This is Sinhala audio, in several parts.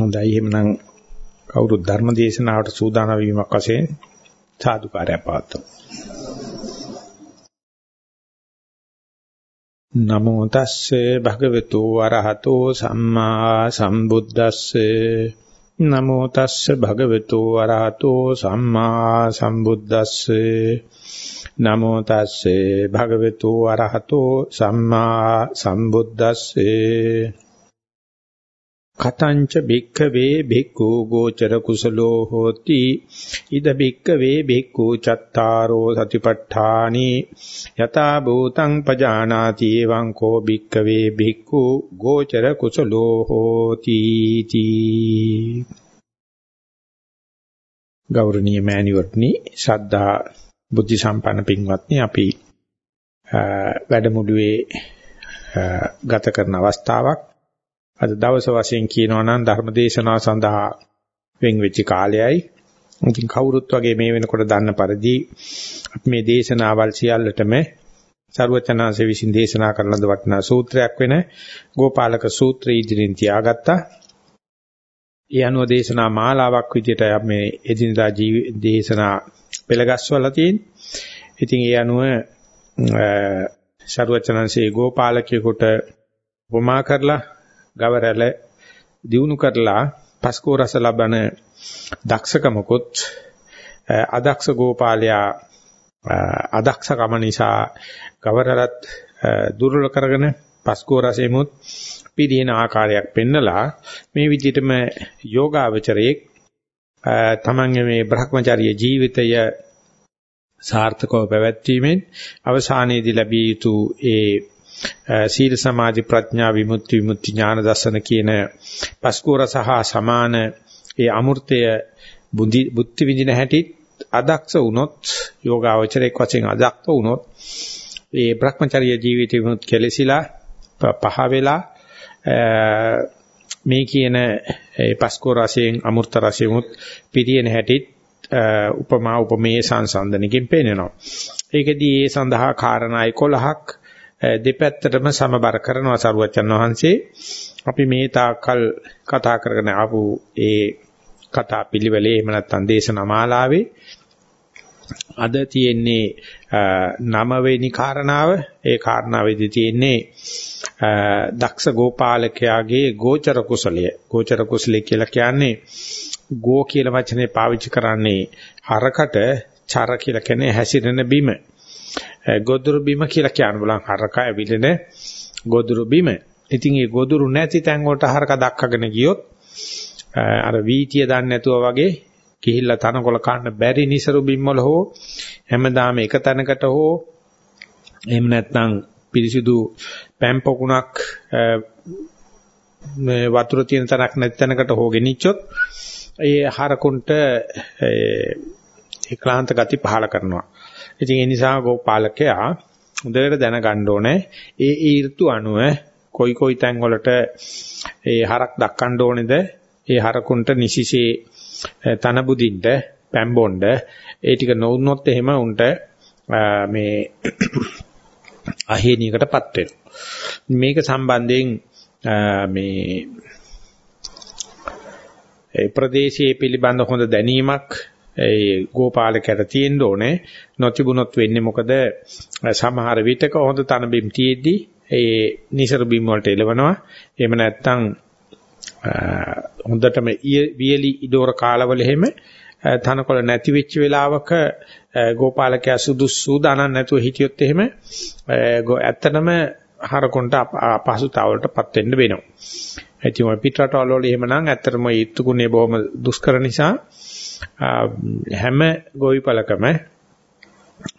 හොඳයි. එහෙනම් කවුරුත් ධර්ම දේශනාවට සූදානම් වීමක් වශයෙන් සාදුකාරය පවත්වමු. නමෝ තස්සේ භගවතු වරහතෝ සම්මා සම්බුද්දස්සේ. නමෝ තස්සේ භගවතු වරහතෝ සම්මා සම්බුද්දස්සේ. නමෝ තස්සේ භගවතු වරහතෝ සම්මා සම්බුද්දස්සේ. කතංච භික්ඛවේ භික්ඛු ගෝචර කුසලෝ හෝති. ඉද භික්ඛවේ භික්ඛු චත්තාරෝ සතිපට්ඨානි. යතා භූතං පජානාති එවං කෝ භික්ඛවේ භික්ඛු ගෝචර කුසලෝ හෝති. තී ගෞරවනීය මෑණිවත්නි ශ්‍රද්ධා බුද්ධ සම්පන්න පින්වත්නි අපි වැඩමුළුවේ ගත කරන අවස්ථාවක් අද දවස වශයෙන් කියනවා නම් ධර්මදේශනා සඳහා වෙන් වෙච්ච කාලයයි. ඉතින් කවුරුත් වගේ මේ වෙනකොට දන්න පරිදි අපි මේ දේශනාවල් සියල්ලටම සරුවචනාංශ විසින් දේශනා කරන ලද වටිනා සූත්‍රයක් වෙන ගෝපාලක සූත්‍රය ඉදිරියෙන් තියාගත්තා. ඒ අනුව දේශනා මාලාවක් විදිහට මේ එදිනදා දේශනා පෙළගස්වලා තියෙන්නේ. ඉතින් ඒ අනුව සරුවචනාංශයේ ගෝපාලකයෙකුට උපමා කරලා ගවරැල දිනු කරලා පස්කෝ රස ලබන දක්ෂකමකොත් අදක්ෂ ගෝපාලයා අදක්ෂකම නිසා ගවරැලත් දුර්වල කරගෙන පස්කෝ රසෙමුත් පිළින ආකාරයක් පෙන්නලා මේ විදිහටම යෝගාවචරයේ තමන්ගේ මේ Brahmacharya ජීවිතය සාර්ථකව පැවැත්වීමෙන් අවසානයේදී ලැබිය යුතු ඒ සීල සමාධි ප්‍රඥා විමුක්ති විමුක්ති ඥාන දර්ශන කියන පස්කෝර සහ සමාන ඒ අමෘතය බුද්ධි විඳින හැටි අදක්ෂ වුණොත් යෝගාවචරයක් වශයෙන් අදක්ෂ වුණොත් ඒ Brahmacharya ජීවිතය විමුක්ති කෙලසිලා පහ වෙලා මේ කියන ඒ පස්කෝ රසයෙන් අමෘත රසයෙන් පිරියෙන හැටි උපමා උපමේය සංසන්දනකින් පේනනවා. ඒකෙදී ඒ සඳහා කාරණා 11ක් දෙපැත්තටම සමබර කරනවා සරුවචන් වහන්සේ. අපි මේ තාකල් කතා කරගෙන ආපු ඒ කතා පිළිවෙලේ එහෙම නැත්නම් දේශනා මාලාවේ අද තියෙන්නේ නවවෙනි කාරණාව. ඒ කාරණාවේදී තියෙන්නේ දක්ෂ ගෝපාලකයාගේ ගෝචර කුසලය. ගෝචර කුසලය කියලා කියන්නේ ගෝ කියලා වචනේ පාවිච්චි කරන්නේ හරකට චර කියලා කියන්නේ හැසිරෙන බිම. Eh, ගොදුරු බිම කියලා කියන්න බලන් හරක ඇවිලෙන ගොදුරු බිම. ඉතින් ඒ ගොදුරු නැති තැන් වලට හරක දක්කගෙන ගියොත් eh, අර වීතිය දන්නේ නැතුව වගේ ගිහිල්ලා තනකොළ කන්න බැරි නිසරු බිම් වල හෝ හැමදාම එක තැනකට හෝ එහෙම නැත්නම් පිරිසිදු පැම් පොකුණක් eh, මේ වතුර තියෙන තැනක් නැති තැනකට හෝ ගෙනිච්චොත් ඒ හරකුන්ට ඒ ක්ලාන්ත ගති පහල කරනවා. ඉතින් ඒ නිසා ගෝපාලකයා හොඳට දැනගන්න ඕනේ. ඒ ඒ ඍතු අනුව කොයි කොයි තැන් වලට ඒ හරක් දක්වන්න ඕනේද? ඒ හරකුන්ට නිසිසේ තන බුදින්ට පැම්බොණ්ඩ ඒ ටික නොවුනොත් එහෙම උන්ට මේ අහේනියකටපත් වෙනවා. මේක සම්බන්ධයෙන් මේ ඒ ප්‍රදේශයේ පිළිබඳ හොඳ දැනීමක් ඒ ගෝපාලකයට තියෙන්න ඕනේ. නොතිබුණොත් වෙන්නේ මොකද? සමහර විටක හොඳ තන බිම් තියෙද්දි ඒ නිසර බිම් වලට එලවනවා එහෙම නැත්නම් හොඳටම වියලි ඉදෝර කාලවල එහෙම තනකොළ නැති වෙච්ච වෙලාවක ගෝපාලකයා සුදුසු දානක් නැතුව හිටියොත් එහෙම ඇත්තටම හරකොන්ට අපහසුතාවලටපත් වෙන්න වෙනවා. ඉතින් ඔය පිටරටවල වල එහෙමනම් ඇත්තටම ඒ ඉත්තුකුනේ බොහොම දුෂ්කර නිසා හැම ගොවිපලකම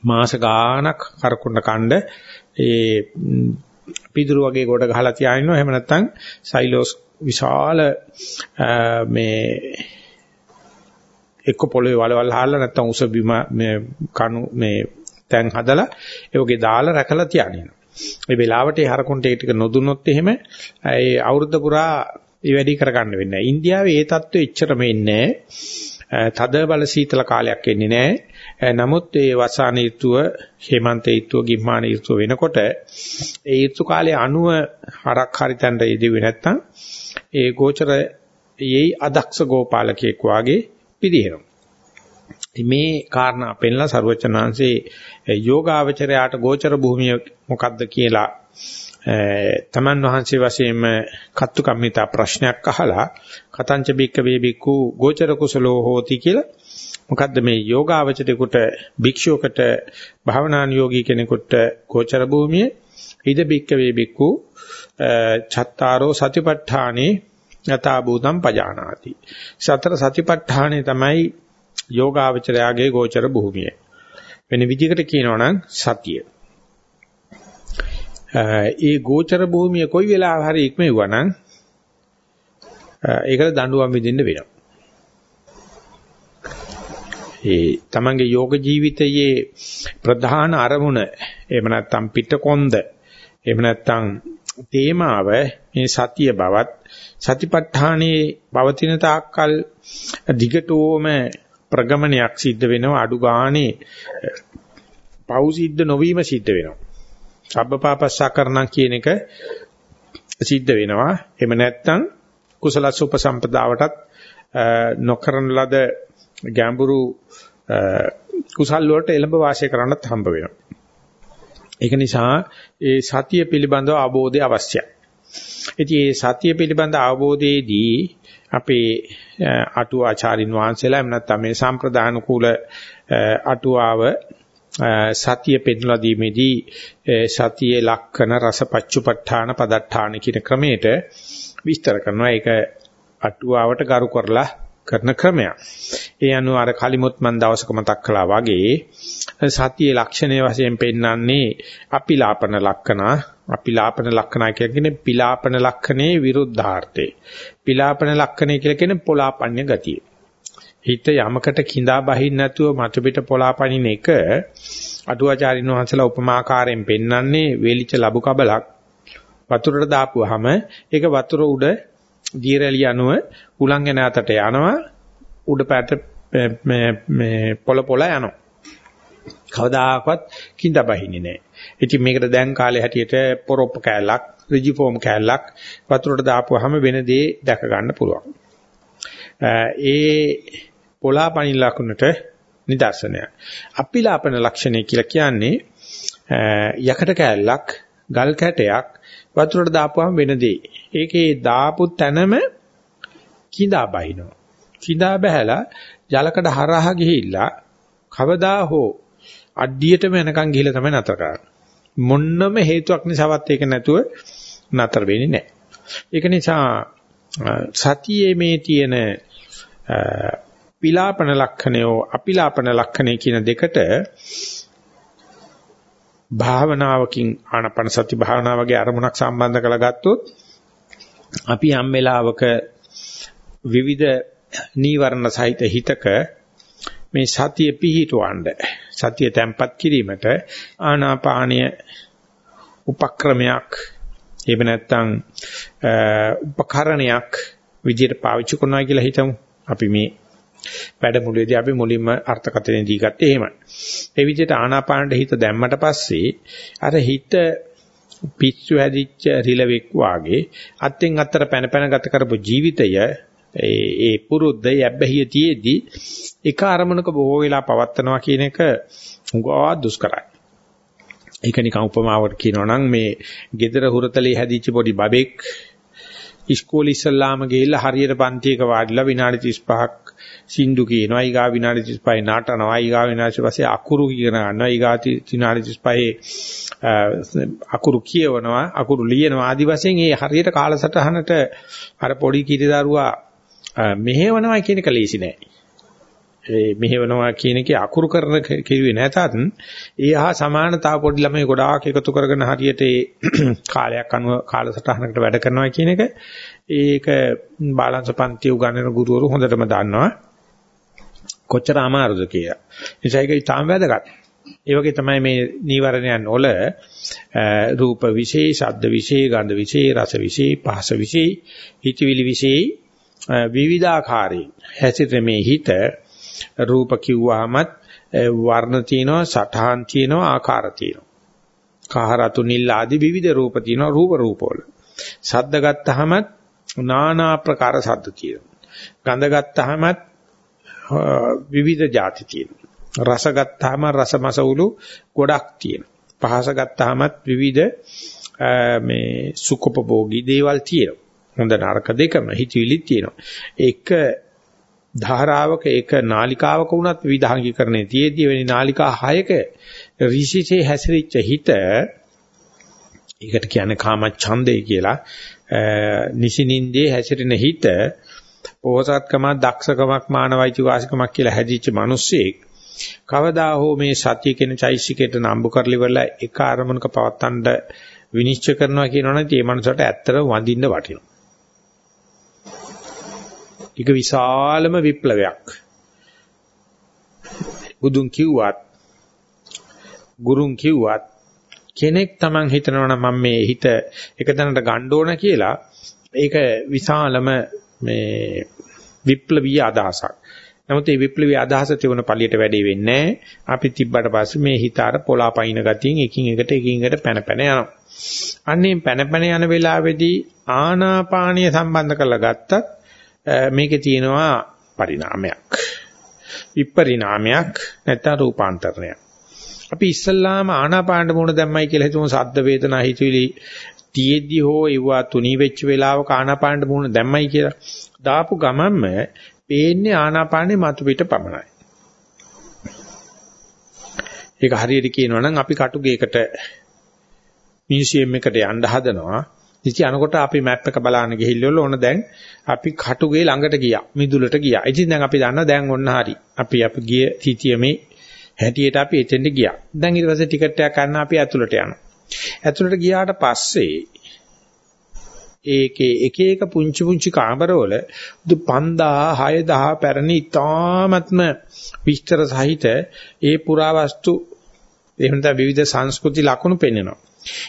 මාස ගාණක් කරකුණ්ඩ कांड ඒ පිදුරු වගේ කොට ගහලා තියාගෙන ඉන්නවා. එහෙම නැත්නම් සයිලෝස් විශාල මේ එක්ක පොළවේ වලවල් හාලා නැත්නම් උස බිම මේ කණු මේ තැන් හදලා ඒ වගේ දාලා රැකලා තියාගෙන. මේ වෙලාවට ඒ හරකුන්ට ඒ ටික නොදුනොත් එහෙම ඒ අවුරුද්ද පුරා ඒ වැඩි කරගන්න වෙන්නේ නැහැ. ඉන්දියාවේ ඒ தত্ত্বෙ එච්චරම ඉන්නේ නැහැ. තද බල සීතල කාලයක් එන්නේ නැහැ. නමුත් ඒ වසාන ඍතුව, හේමන්ත ඍතුව, ගිම්මාන ඍතුව වෙනකොට ඒ ඍතු කාලයේ අණුව හරක් හරි තැනට යෙදුවේ නැත්තම් ඒ ගෝචර ඒයි අදක්ෂ ගෝපාලකයෙක් වාගේ පිළිහෙනවා. මේ කාරණා පෙන්ලා ਸਰවචනාංශේ යෝගාවචරයාට ගෝචර භූමිය මොකක්ද කියලා තමන් වහන්සේ වශයෙන්ම කත්තු කම්මිතා ප්‍රශ්නයක් අහලා කතංච බික්ක වේ බික්කු ගෝචර කුසලෝ හෝති කියලා. මොකද්ද මේ යෝගාවචරේකට භික්ෂුවකට භාවනානුයෝගී කෙනෙකුට ගෝචර භූමිය? ඉද බික්ක වේ බික්කු චත්තාරෝ සතිපට්ඨානේ යථා භූතම් පජානාති. සතර සතිපට්ඨානේ තමයි යෝගාවචරයාගේ ගෝචර භූමිය. වෙන විදිහකට කියනවා නම් සතිය. ඒ ගෝචර භූමිය කොයි වෙලාව හරි ඉක්මෙවුවා නම් ඒකට දඬුවම් විඳින්න වෙනවා. ඒ තමන්ගේ යෝග ජීවිතයේ ප්‍රධාන අරමුණ එහෙම නැත්නම් පිටකොන්ද එහෙම නැත්නම් තේමාව මේ සතිය බවත් සතිපට්ඨානේ පවතින තාක්කල් දිගටම ප්‍රගමනයක් සිද්ධ වෙනවා අඩු ගානේ පව් සිද්ධ නොවීම සිද්ධ වෙනවා. සබ්බපාපස්සකරණම් කියන එක සිද්ධ වෙනවා එහෙම නැත්නම් කුසලස් උපසම්පදාවටත් නොකරන ලද ගැඹුරු කුසල් වලට එළඹ වාසය කරන්නත් හම්බ වෙනවා. ඒක නිසා ඒ සතිය පිළිබඳව අවබෝධය අවශ්‍යයි. ඉතින් මේ සතිය පිළිබඳ අවබෝධයේදී අපේ අටුව ආචාරින් වහන්සේලා එහෙම නැත්නම් මේ සම්ප්‍රදාන කුල අටුවාව සතිය පෙන්ලා දීමේදී සතියේ ලක්කන රසපච්චුපට්ඨාන පදට්ඨාන කියන ක්‍රමයට විස්තර කරනවා. ඒක අටුවාවට ගරු කරලා කරන ක්‍රමයක්. ඒ අනුව අර කලිමුත් මන් දවසක මතක් කළා වගේ සතියේ ලක්ෂණයේ වශයෙන් පෙන්වන්නේ අපිලාපන ලක්ෂණ අපිලාපන ලක්ෂණ කියන්නේ පිලාපන ලක්ෂණේ විරුද්ධාර්ථේ. පිලාපන ලක්ෂණේ කියලා කියන්නේ පොලාපඤ්ඤ ගතිය. හිත යමකට කිඳා බහින්න නැතුව මතු පිට පොලාපනින එක අටුවාචාරින් වහන්සේලා උපමාකාරයෙන් පෙන්වන්නේ වේලිච්ච ලබු කබලක් වතුරට දාපුවාම ඒක වතුර උඩ දියරැලිය අනුව උලංගෙන අතට යනවා උඩ පැට මේ පොළ පොළ යනවා. කවදාකවත් කිඳ බහින්නේ නැහැ. ඉතින් මේකට දැන් කාලේ හැටියට පොරොප්ප කෑල්ලක්, රිජිෆෝම් කෑල්ලක් වතුරට දාපුවාම වෙන දේ දැක ගන්න පුළුවන්. ඒ පොළාපණි ලකුණට නිදර්ශනයක්. අපිලාපන ලක්ෂණය කියලා කියන්නේ යකට කෑල්ලක්, ගල් කැටයක් වතුරට දාපුවාම වෙන දේ. ඒකේ දාපු තැනම කිඳා බහිනවා. කිඳා බහැලා ජලකඩ හරහා ගිහිල්ලා කවදා හෝ අඩියටම එනකන් ගිහිල්ලා තමයි නතර කරන්නේ. මොන්නම හේතුවක් නිසාවත් ඒක නැතුව නතර වෙන්නේ නැහැ. ඒක නිසා සතියේ මේ තියෙන පිලාපන ලක්ෂණයෝ අපිලාපන ලක්ෂණේ කියන දෙකට භාවනාවකින් ආනපන සති භාවනාව වගේ අරමුණක් සම්බන්ධ කරලා ගත්තොත් අපි යම් වෙලාවක විවිධ නීවරණ සහිත හිතක මේ සතිය පිහිටවන්න සතිය තැම්පත් කිරීමට ආනාපානය උපක්‍රමයක් එහෙම නැත්නම් උපකරණයක් විදියට පාවිච්චි කරනවා කියලා හිතමු. අපි මේ වැඩමුළුවේදී අපි මුලින්ම අර්ථකථනය දීගත්තේ එහෙමයි. ඒ විදිහට ආනාපානට හිත දැම්මට පස්සේ අර හිත පිස්සු හැදිච්ච රිලෙවෙක් වාගේ අත්ෙන් අත්තර පැන පැන ගත කරපු ජීවිතය ඒ ඒ පුරුද්ද යැබ්බැහිය තියේදී එක අරමුණක බොහෝ වෙලා පවත්නවා කියන එක උගා දුෂ්කරයි. ඒක නිකන් උපමාවකට කියනවා නම් මේ gedara හුරතලේ හැදිච්ච පොඩි බබෙක් ඉස්කෝලේ ඉස්සල්ලාම ගිහිල්ලා හරියට පන්තියක වාඩිලා විනාඩි 35ක් සින්දු කියනවා ඊගා විනාඩි 35 නටනවා ඊගා විනාඩි 35 අකුරු කියන ගන්නවා ඊගා විනාඩි 35 අකුරු කියවනවා අකුරු ලියනවා. ආදි වශයෙන් ඒ හරියට කාලසටහනට අර පොඩි කිරි දරුවා මෙහෙවනවා කියන එක ලේසි නෑ. ඒ මෙහෙවනවා කියන එකේ අකුරු කරන කිරුවේ නැතත් ඒ හා සමාන තව පොඩි ළමයි ගොඩාක් එකතු කරගෙන හරියට ඒ කාලයක් අනුව කාලසටහනකට වැඩ කරනවා කියන එක. ඒක බාලංශ පන්ති උගන්වන ගුරුවරු හොඳටම දන්නවා. කොච්චර අමාරුද කියලා. නිසා ඒක තාම වැදගත්. ඒ වගේ තමයි මේ නීවරණයන් වල රූප විශේෂ, ශබ්ද විශේෂ, ගන්ධ විශේෂ, රස විශේෂ, පහස විශේෂ, හිතවිලි විශේෂ විවිධාකාරී හැසිරෙමේ හිත රූප කිව්වහමත් වර්ණ තියෙනවා, සඨාන් තියෙනවා, ආකාර තියෙනවා. කහරතු නිල් ආදී විවිධ රූප තියෙනවා රූප රූපවල. ශබ්ද ගත්තහමත් নানা ආකාර ශබ්ද තියෙනවා. ගඳ ගත්තාමත් විවිධ ಜಾති තියෙනවා. රස ගත්තාම රසමසවුලු ගොඩක් තියෙනවා. පහස ගත්තාමත් විවිධ මේ සුඛපභෝගී දේවල් තියෙනවා. හොඳ නරක දෙකම හිතවිලි තියෙනවා. ඒක ධාරාවක එක නාලිකාවක වුණත් විවිධාංගීකරණයේ තියේදී වෙනි නාලිකා 6ක ඍෂිසේ හැසිරිච්ච හිත ඒකට කියන්නේ කාම ඡන්දේ කියලා නිසිනින්දේ හැසිරෙන හිත පෝසත්කම දක්ෂකමක් මානවයිති වාසිකමක් කියලා හැදිච්ච මිනිස්සෙක් කවදා හෝ මේ සත්‍ය කියන චෛසිකයට නම්බු කරලිවලා එක අරමුණක පවත්තන්න විනිශ්චය කරනවා කියනවනේ ඒ මනසට ඇත්තට වඳින්න වටිනවා. ඒක විශාලම විප්ලවයක්. බුදුන් කිව්වත් ගුරුන් කිව්වත් කෙනෙක් Taman හිතනවා මම මේ හිත එක තැනට ගන්න ඕන කියලා ඒක විශාලම මේ විප්ලවීය අදහසක්. නමුත් මේ විප්ලවීය අදහස තිබුණ පළියට වැඩේ වෙන්නේ අපි තිබ්බට පස්සේ මේ හිත අර පොලාපයින් ගතියෙන් එකින් එකට එකින් එකට පැන පැන යනවා. අන්නේ පැන පැන යන වෙලාවේදී ආනාපානීය සම්බන්ධ කරලා ගත්තත් මේකේ තියෙනවා පරිණාමයක්. විපරිණාමයක් නැත්නම් රූපාන්තරණයක්. අපි ඉස්සල්ලාම ආනාපානට මුණ දැම්මයි කියලා හිතමු සද්ද වේදනා හිතවිලි තියෙද්දි හෝ ඒවා තුනී වෙච්ච වෙලාවක ආනාපානට මුණ දැම්මයි කියලා. දාපු ගමන්ම පේන්නේ ආනාපානේ මතු පිට පමණයි. ඒක හරියට කියනවා නම් අපි කටුගේකට මියුසියම් එකට යන්න හදනවා. ඉතින් අනකොට අපි මැප් එක බලන්න ගිහිල්ලා ඕන දැන් අපි කටුගේ ළඟට ගියා. මිදුලට ගියා. ඉතින් දැන් අපි දන්නවා දැන් ඔන්න හරි. අපි අපි ගිය සිටියමේ හැටියට අපි එතෙන්ට ගියා. දැන් ඊට පස්සේ ටිකට් එකක් ගන්න අපි ඇතුළට යනවා. ඇතුළට ගියාට පස්සේ ඒකේ එක එක පුංචි පුංචි කාමරවල 5000 6000 පැරණි ඊ타ත්ම විස්තර සහිත ඒ පුරාවස්තු එහෙම නැත්නම් විවිධ සංස්කෘති ලක්ෂණ පෙන්වනවා.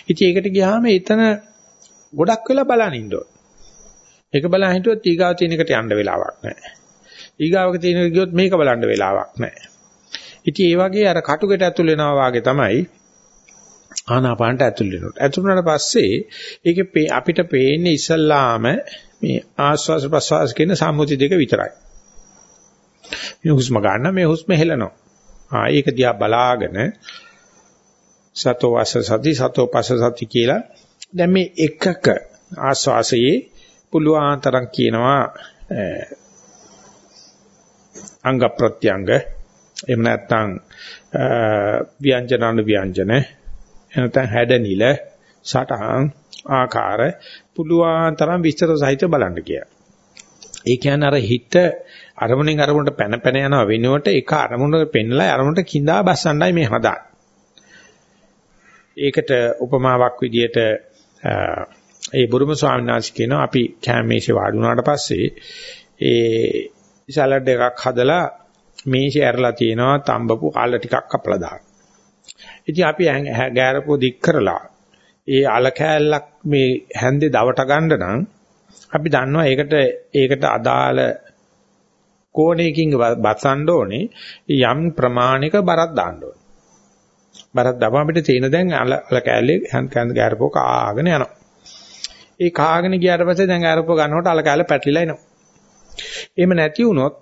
ඉතින් ඒකට ගියාම එතන ගොඩක් වෙලා බලන් ඉන්න ඕන. ඒක බලන් හිටියොත් ඊගාව තියෙන එකට යන්න වෙලාවක් නැහැ. ඊගාවක තියෙන එක ගියොත් මේක බලන්න වෙලාවක් නැහැ. ඉතින් ඒ වගේ අර කටුකට ඇතුල් වෙනවා වාගේ තමයි ආනාපානට ඇතුල් වෙනකොට. ඇතුල් වුණාට පස්සේ ඒකේ අපිට පේන්නේ ඉස්සල්ලාම මේ ආස්වාස ප්‍රස්වාස කියන සම්මුති දෙක විතරයි. මේ හුස්ම ගන්න මේ හුස්ම හෙලනවා. ආ ඒක දිහා බලාගෙන සතෝ වාස සති සතෝ පස සති කියලා දැන් මේ එකක ආස්වාසයේ පුළුවන් තරම් කියනවා අංග ප්‍රත්‍යංග එහෙම නැත්නම් ව්‍යංජන අනු ව්‍යංජන එනතන් හැඩනිල සටහන් ආකාර පුළුවන් තරම් විස්තර සහිත බලන්න කියලා. ඒ කියන්නේ අර හිත අරමුණෙන් අරමුණට පැන පැන යනවා වෙනුවට ඒක අරමුණට පෙන්නලා අරමුණට කිඳා බස්සන්නයි මේ හදා. ඒකට උපමාවක් විදියට ඒ බුරුම ස්වාමීන් වහන්සේ කියනවා අපි කැමේෂේ වාඩි වුණාට පස්සේ ඒ සලාඩ් එකක් හදලා මේෂේ ඇරලා තියෙනවා තඹපු අල ටිකක් කපලා දාන්න. ඉතින් අපි ගෑරපුව දික් කරලා ඒ අල කෑල්ලක් මේ හැන්දේ දවට ගන්න නම් අපි දන්නවා ඒකට ඒකට අදාළ කෝණයකින් බසන්න ඕනේ යම් ප්‍රමාණික බරක් දාන්න ඕනේ. බරක් දාපම අපිට තේන දැන් අල කෑල්ලේ හැන්ද ගෑරපුව කාගෙන යනවා. ඒ කාගෙන ගියාට පස්සේ දැන් ගෑරපුව ගන්නකොට අල කෑල්ල පැටලිලා එනවා. එහෙම නැති වුණොත්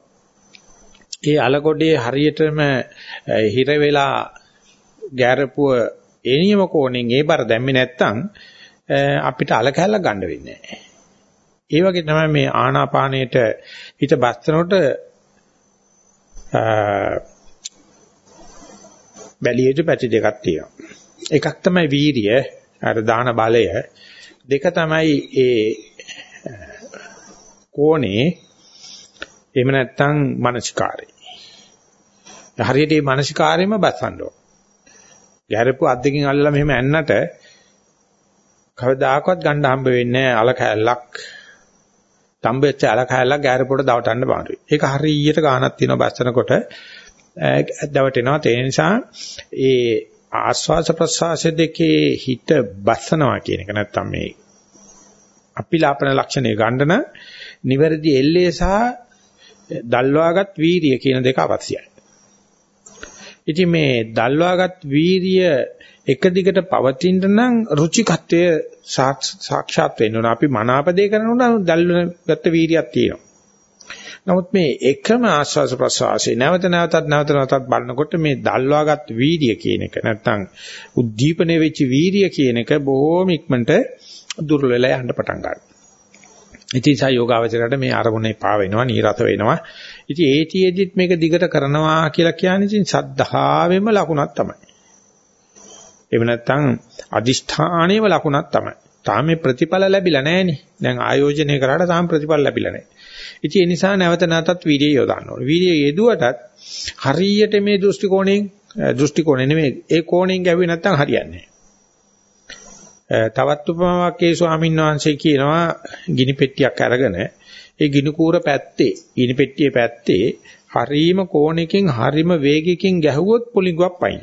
ඒ අලකොඩේ හරියටම හිර වෙලා ගැරපුව ඒ නියම කෝණයෙන් ඒ බර දැම්මේ නැත්නම් අපිට අල කැල්ලක් ගන්න වෙන්නේ නැහැ. ඒ වගේ තමයි මේ ආනාපානයේට හිත බස්සනකොට බැලියෙට පැති දෙකක් තියෙනවා. එකක් තමයි වීරිය, අර දාන බලය. දෙක තමයි ඒ කෝණේ එහෙම නැත්නම් මානසිකාරය. හරියට මේ මානසිකාරයෙන්ම බස්සන්න ඕන. ගැරපු අද්දකින් අල්ලලා මෙහෙම ඇන්නට කවදාකවත් ගන්න හම්බ වෙන්නේ නැහැ අල කැලක්. තඹෙච්ච අල කැලක් ගැරපුවට දවටන්න බාරුයි. ඒක හරියට ගානක් තියෙනවා බස්සනකොට දවටෙනවා. ඒ නිසා ඒ ආස්වාස ප්‍රසවාස දෙකේ හිත බස්සනවා කියන එක නැත්තම් මේ අපිලාපන ලක්ෂණය ගන්න නිවැරදි එල්ලේ සහ දල්වාගත් වීරිය කියන දෙක අවශ්‍යයි. ඉතින් මේ දල්වාගත් වීරිය එක දිගට පවතින්න නම් රුචිකත්වය සාක්ෂාත් වෙන්න ඕන. අපි මනාපදේ කරනකොට දල්වගත්ත වීරියක් තියෙනවා. නමුත් මේ එකම ආස්වාස ප්‍රසවාසයේ නැවත නැවතත් නැවත නැවතත් බලනකොට මේ දල්වාගත් වීර්ය කියන එක නැත්තම් උද්දීපනය වෙච්ච වීර්ය කියන එක බොහොම ඉක්මනට දුර්වල වෙලා යන්න පටන් ගන්නවා. ඉතින් සා යෝගාවචරයට මේ අරමුණේ පා වෙනවා, නීරත වෙනවා. ඉතින් ඒතිෙදිත් මේක දිගට කරනවා කියලා කියන්නේ ඉතින් සද්ධාවෙම ලකුණක් තමයි. එහෙම නැත්නම් අදිෂ්ඨානයේම ලකුණක් තමයි. තාම මේ ප්‍රතිඵල ලැබිලා නැහෙනේ. දැන් ආයෝජනය කරාට තාම ප්‍රතිඵල ලැබිලා නැහැ. ඉතින් ඒ නිසා නැවත නැවතත් වීර්යය යොදන්න ඕනේ. වීර්යය යෙදුවටත් හරියට මේ දෘෂ්ටි කෝණයෙන් දෘෂ්ටි කෝණය නෙමෙයි ඒ කෝණයෙන් ගැව්වේ නැත්නම් හරියන්නේ තවත් උපමාවක් ඒ ස්වාමීන් වහන්සේ කියනවා ගිනි පෙට්ටියක් අරගෙන ඒ ගිනි කූර පැත්තේ ගිනි පෙට්ටියේ පැත්තේ හරීම කෝණයකින් හරීම වේගයකින් ගැහුවොත් පුලිඟුවක් පයින්.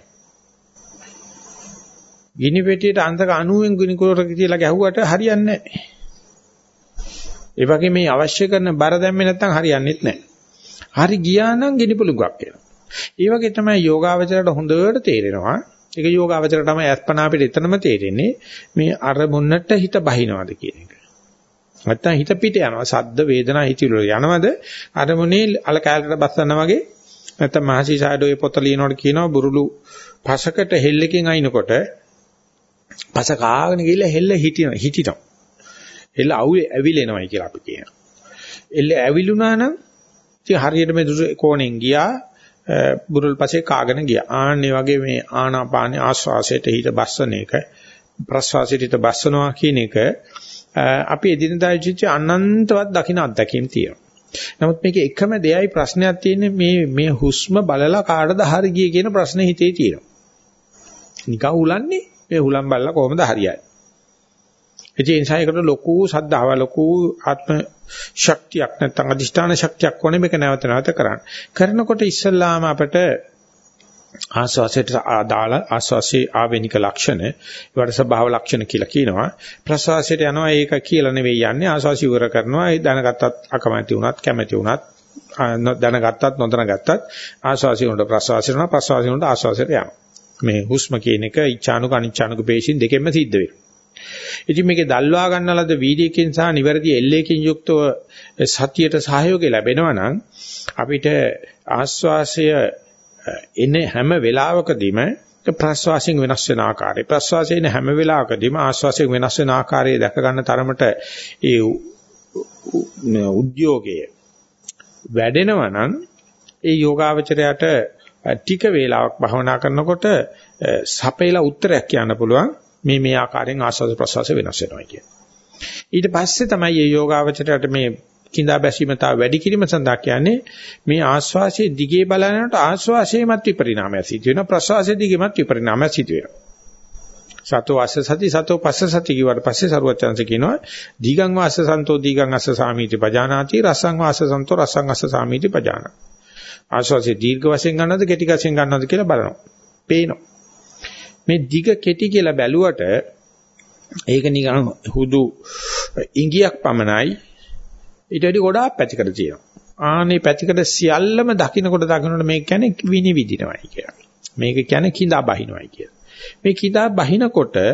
ගිනි පෙට්ටියට අන්තක 90න් ගිනි කූරක තියලා ගැහුවට හරියන්නේ නැහැ. ඒ වගේ මේ අවශ්‍ය කරන බර දැම්මේ නැත්නම් හරියන්නේත් නැහැ. හරි ගියා නම් ගිනි පුලිඟුවක් එනවා. ඒ වගේ තමයි යෝගාවචරයට හොඳට තේරෙනවා ඒක යෝගාවචර තමයි අස්පනා අපිට එතනම තේරෙන්නේ මේ අරමුණට හිත බහිනවද කියන එක. නැත්තම් හිත පිට යනවා. සද්ද වේදනා හිතිවිලි යනවද අරමුණේ අල කැලකට බස්සනවා වගේ නැත්තම් මහසි සාඩෝයේ පොත ලියනකොට කියනවා බුරුලු පසකට හෙල්ලකින් අයින්කොට පස කාගෙන ගිහලා හෙල්ල හිටින හිටිනවා. හෙල්ල අවුලේ ඇවිලෙනවයි කියලා අපි කියනවා. එල්ල ඇවිලුණා නම් ඉතින් හරියට මේ කෝණෙන් ගියා බුරුල් පස්සේ කාගෙන ගියා. ආන්නේ වගේ මේ ආනාපාන ආශ්වාසයට හිත බස්සන එක ප්‍රශ්වාසයට හිත බස්සනවා කියන එක අපි එදිනදා ජීවිතයේ අනන්තවත් දකින්න අත්දැකීම් තියෙනවා. නමුත් මේකේ එකම දෙයයි ප්‍රශ්නයක් තියෙන්නේ මේ මේ හුස්ම බලලා කාටද හරි ගියේ කියන ප්‍රශ්නේ හිතේ තියෙනවා. නිකන් උලන්නේ මේ හුලම් බලලා කොහොමද හරියන්නේ? ඒ නිසා ඒකට ලොකු සද්ධාව ලොකු ආත්ම ශක්තියක් නැත්නම් අදිෂ්ඨාන ශක්තියක් ඕනේ මේක නැවත නැවත කරන්න. කරනකොට ඉස්සල්ලාම අපිට ආස්වාසයට ආදාළ ආස්වාසේ ආවේනික ලක්ෂණ ඒවට ස්වභාව ලක්ෂණ කියලා කියනවා. ප්‍රසවාසයට යනවා ඒක කියලා නෙවෙයි යන්නේ ආස්වාසි ඉවර කරනවා. ඒ දැනගත්තත් අකමැති වුණත් කැමැති වුණත් දැනගත්තත් නොදැනගත්තත් ආස්වාසි වුණට ප්‍රසවාසය වෙනවා ප්‍රසවාසය වුණට ආස්වාසයට යනවා. මේ හුස්ම කියන එක ඉච්ඡානුක අනිච්ඡානුක පේශින් දෙකෙන්ම සිද්ධ වෙනවා. ඉතින් මේකේ දල්වා ගන්නලද වීර්යයෙන් සහ නිවැරදි එල්ලේකින් යුක්තව සතියට සහයෝගය ලැබෙනවා නම් අපිට ආස්වාසය එන හැම වෙලාවකදීම ප්‍රස්වාසයෙන් වෙනස් වෙන ආකාරය ප්‍රස්වාසයෙන් හැම වෙලාවකදීම ආස්වාසයෙන් වෙනස් වෙන ආකාරය දැක ගන්න තරමට ඒ උද්‍යෝගය වැඩෙනවා නම් ඒ යෝගාවචරයට ටික වේලාවක් භවනා කරනකොට සපේලා උත්තරයක් කියන්න පුළුවන් මේ මේ ආකාරයෙන් ආස්වාද ප්‍රසවාස වෙනස් වෙනවා කියන්නේ. ඊට පස්සේ තමයි මේ යෝගාවචරයට මේ කිඳා බැසීම තා වැඩි කිරීම සඳහා කියන්නේ මේ ආස්වාසයේ දිගේ බලනකොට ආස්වාසයේමත් විපරිණාමය සිදු වෙනවා ප්‍රසවාසයේ දිගේමත් විපරිණාමය සිදු වෙනවා. සතෝ අස්ස සති සතෝ පස්ස සති කියවට පස්සේ සරුවචාන්ස කියනවා දීගං වාස්ස සන්තෝ දීගං අස්ස සාමීති පජානාති රසං වාස්ස සන්තෝ රසං අස්ස සාමීති පජානා. ආස්වාසයේ දීර්ඝ වශයෙන් ගන්නවද කෙටි වශයෙන් ගන්නවද කියලා බලනවා. පේනවා. මේ දිග කෙටි කියලා බැලුවට ඒක නිකන් හුදු ඉංගියක් පමණයි ඊට වැඩි ගොඩාක් පැතිකඩ තියෙනවා. ආනේ පැතිකඩ සියල්ලම දකින්නකොට දකින්නකොට මේක කියන්නේ විනිවිදිනවයි කියලා. මේක කියන්නේ කිඳා බහිනවයි කියලා. මේ කිඳා බහිනකොට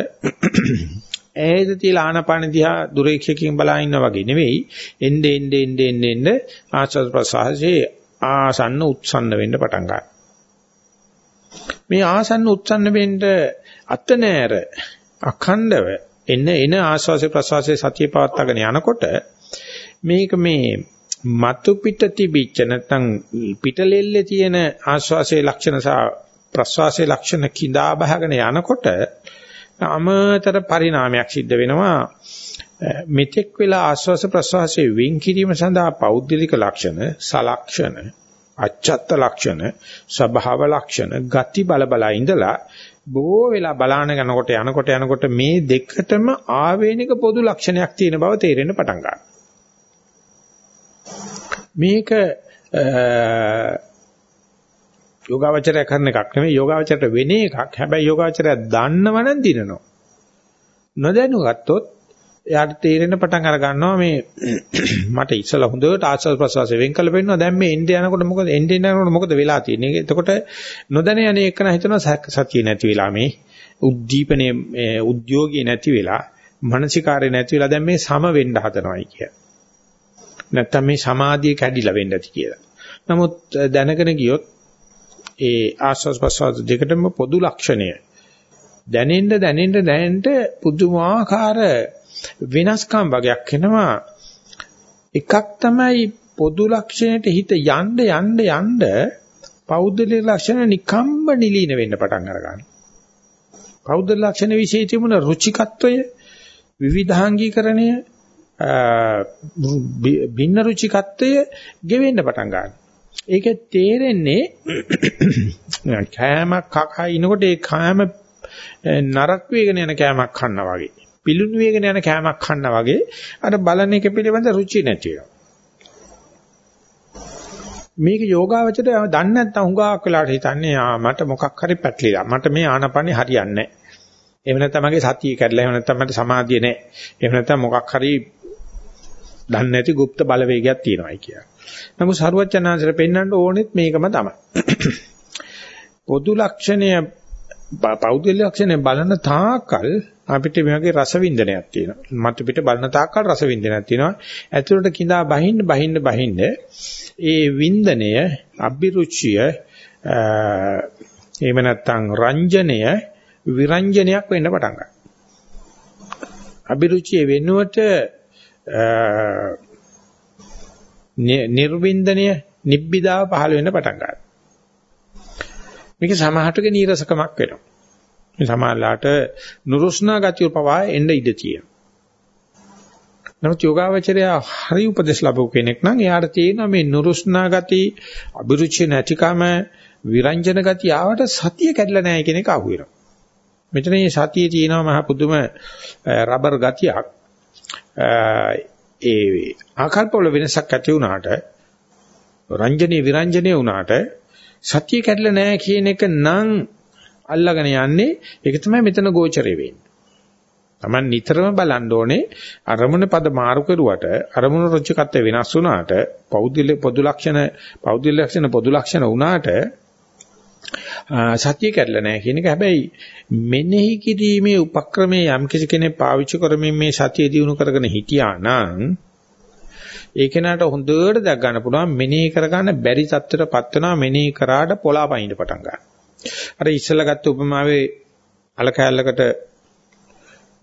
ඈත තියලා ආනපාන දිහා දුරේක්ෂකකින් බලා ඉන්නා වගේ නෙවෙයි එnde ende ende ende ende ආස්වාද ප්‍රසආසයේ ආසන්න උත්සන්න වෙන්න පටන් ගන්නවා. මේ ආසන්න උත්සන්න වෙන්න අත නෑර අඛණ්ඩව එන එන ආස්වාසේ ප්‍රසවාසයේ සතිය පවත්වාගෙන යනකොට මේක මේ මතු පිට තිබිච්ච නැත්නම් පිටලෙල්ලේ තියෙන ආස්වාසේ ලක්ෂණ සහ ප්‍රස්වාසයේ ලක්ෂණ කිඳා බහගෙන යනකොට අමතර පරිණාමයක් සිද්ධ වෙනවා මෙතෙක් වෙලා ආස්වාස ප්‍රස්වාසයේ වෙන් කිරීම සඳහා පෞද්ගලික ලක්ෂණ සලක්ෂණ අච්ඡත්ත ලක්ෂණ, ස්වභාව ලක්ෂණ, ගති බල බල ඉඳලා බොහෝ වෙලා බලාන යනකොට යනකොට යනකොට මේ දෙකටම ආවේනික පොදු ලක්ෂණයක් තියෙන බව තේරෙන්න පටන් ගන්නවා. මේක යෝගාවචරය කරන එකක් නෙමෙයි යෝගාවචරයට වෙන එකක්. හැබැයි යෝගාවචරය දන්නවනම් දිනනවා. නොදැනුගත්තොත් එයාට තේරෙන්න පටන් අර ගන්නවා මේ මට ඉස්සලා හොඳට ආස්වාද ප්‍රසවාසයෙන් වෙන් කළ පෙන්නනවා දැන් මේ එන්නේ යනකොට මොකද එන්නේ යනකොට මොකද වෙලා තියෙන්නේ එතකොට නොදැන යන්නේ එකන හිතනවා සතිය නැති වෙලා මේ උද්දීපනයේ උද්‍යෝගී නැති වෙලා මානසිකාරය නැති වෙලා දැන් මේ සම වෙන්න හදනවායි කිය. නැත්තම් මේ සමාධිය කැඩිලා වෙන්න ඇති කියලා. නමුත් දැනගෙන ගියොත් ඒ ආස්වාස් ප්‍රසවාස දෙකටම පොදු ලක්ෂණය දැනෙන්න දැනෙන්න දැනෙන්න පුදුමාකාර වෙනස්කම් වගේක් එනවා එකක් තමයි පොදු ලක්ෂණයට හිත යන්න යන්න යන්න පෞද්ගලික ලක්ෂණ නිකම්ම නිලීන වෙන්න පටන් අරගන්නවා. පෞද්ගලික ලක්ෂණ વિશે තිබුණ රුචිකත්වය විවිධාංගීකරණය භින්න රුචිකත්වය ගෙවෙන්න පටන් ගන්නවා. ඒක තේරෙන්නේ කෑමක් කකා ඉනකොට ඒ කෑම නරක වේගන යන කෑමක් කන්නා වගේ. පිලුණු වේගන යන කෑමක් කන්නා වගේ අර බලන එක පිළිබඳ රුචි නැති වෙනවා. මේක යෝගාවචරය දන්නේ නැත්නම් හුඟක් වෙලාට හිතන්නේ ආ මට මොකක් හරි පැටලිලා මට මේ ආනපනේ හරියන්නේ නැහැ. එහෙම නැත්නම් මගේ සතිය කැඩලා එහෙම නැත්නම් මට සමාධිය නැහැ. එහෙම නැත්නම් මොකක් හරි දන්නේ නැති গুপ্ত බලවේගයක් තියෙනවායි කියලා. නමුත් සරුවචනාංශර පෙන්වන්න ඕනෙත් මේකම තමයි. පොදු ලක්ෂණය පෞද්ගලික ලක්ෂණය බලන තාකල් අපිට මේ වගේ රසවින්දනයක් තියෙනවා. මතු පිට බලන තාකල් රසවින්දනයක් තියෙනවා. ඇතුළට කිඳා බහින්න බහින්න බහින්න ඒ වින්දනය, අභිරුචිය එහෙම නැත්නම් රංජනය විරංජනයක් වෙන්න පටන් ගන්නවා. අභිරුචිය වෙනුවට නිර්වින්දනය නිබ්බිදාව පහළ වෙන්න පටන් ගන්නවා. මේක සමහරටක නීරසකමක් වෙනවා. මේ සමහරලාට නුරුස්නා ගතිය පවා එන්න ඉඩ තියෙනවා. නමුත් යෝගාවචරය හරි උපදෙස් ලැබුව කෙනෙක් නම් එයාට තියෙනවා මේ නුරුස්නා ගති, අභිරුචි නැතිකම, විරංජන ගති ආවට සතිය කැඩලා නැහැ කියන එක අහු වෙනවා. මෙතන මේ සතියේ තියෙනවා මහ පුදුම රබර් ගතියක්. ඒ ආකල්පවල වෙනසක් ඇති වුණාට රංජනීය විරංජනීය වුණාට සතිය කැඩලා නැහැ කියන එක නම් අල්ලගෙන යන්නේ ඒක තමයි මෙතන ගෝචරේ වෙන්නේ. Taman නිතරම බලන්න ඕනේ අරමුණ පද මාරු කරුවට අරමුණ රුචිකත්වය වෙනස් වුණාට පෞද්ගලික පොදු ලක්ෂණ පෞද්ගලික ලක්ෂණ පොදු ලක්ෂණ වුණාට සතිය කැඩලා නැහැ කියන එක හැබැයි මෙනෙහි කිරීමේ උපක්‍රමයේ යම් කිසි කෙනෙක් පාවිච්චි කරමින් මේ සතිය දිනු කරගෙන හිටියා නම් ඒ කෙනාට හොඳට දැක් ගන්න පුළුවන් මෙනෙහි කරගන්න බැරි තත්ත්වයටපත් වෙනවා මෙනෙහි කරාට පොළාපයින්ට පටන් ගන්නවා. අර ඉස්සලා ගත්ත උපමාවේ අල කැලලකට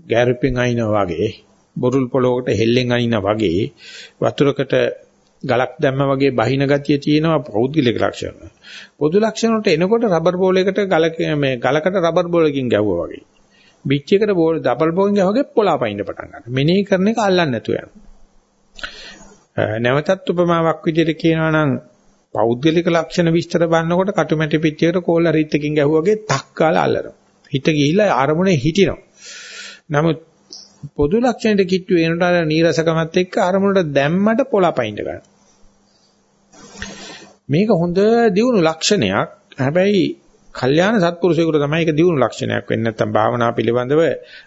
ගෑරුපින් අයින්නා වගේ බොරුල් පොලොකට හෙල්ලෙන් අයින්නා වගේ වතුරකට ගලක් දැම්ම වගේ බහින ගතිය තියෙනවා පෞද්ගලික ලක්ෂණ. පොදු ලක්ෂණ වලට එනකොට රබර් බෝලයකට ගලක මේ ගලකට රබර් බෝලකින් ගැව්වා වගේ. පිච්චයකට බෝල් ඩබල් බෝලකින් ගැව්වා වගේ පොළාපයින්ට පටන් ගන්නවා. මෙනෙහි කරන එක අල්ලන්නේ නැතුව යනවා. නැවතත් උපමාවක් විදිහට කියනවා නම් පෞද්ගලික ලක්ෂණ විස්තර බලනකොට කටුමැටි පිටියකට කෝල රිත්තකින් ගැහුවා වගේ 탁 කාලා අල්ලනවා. හිත ගිහිලා ආරමුණේ හිටිනවා. නමුත් පොදු ලක්ෂණයට කිට්ටු වෙනට අර නීරසකමත් එක්ක ආරමුණට දැම්මට පොළපයින්ද ගන්න. මේක හොඳ දියුණු ලක්ෂණයක්. හැබැයි කල්යාණ සත්පුරුෂයෙකුට තමයි ඒක දියුණු ලක්ෂණයක් වෙන්නේ නැත්නම් භාවනා පිළිබඳව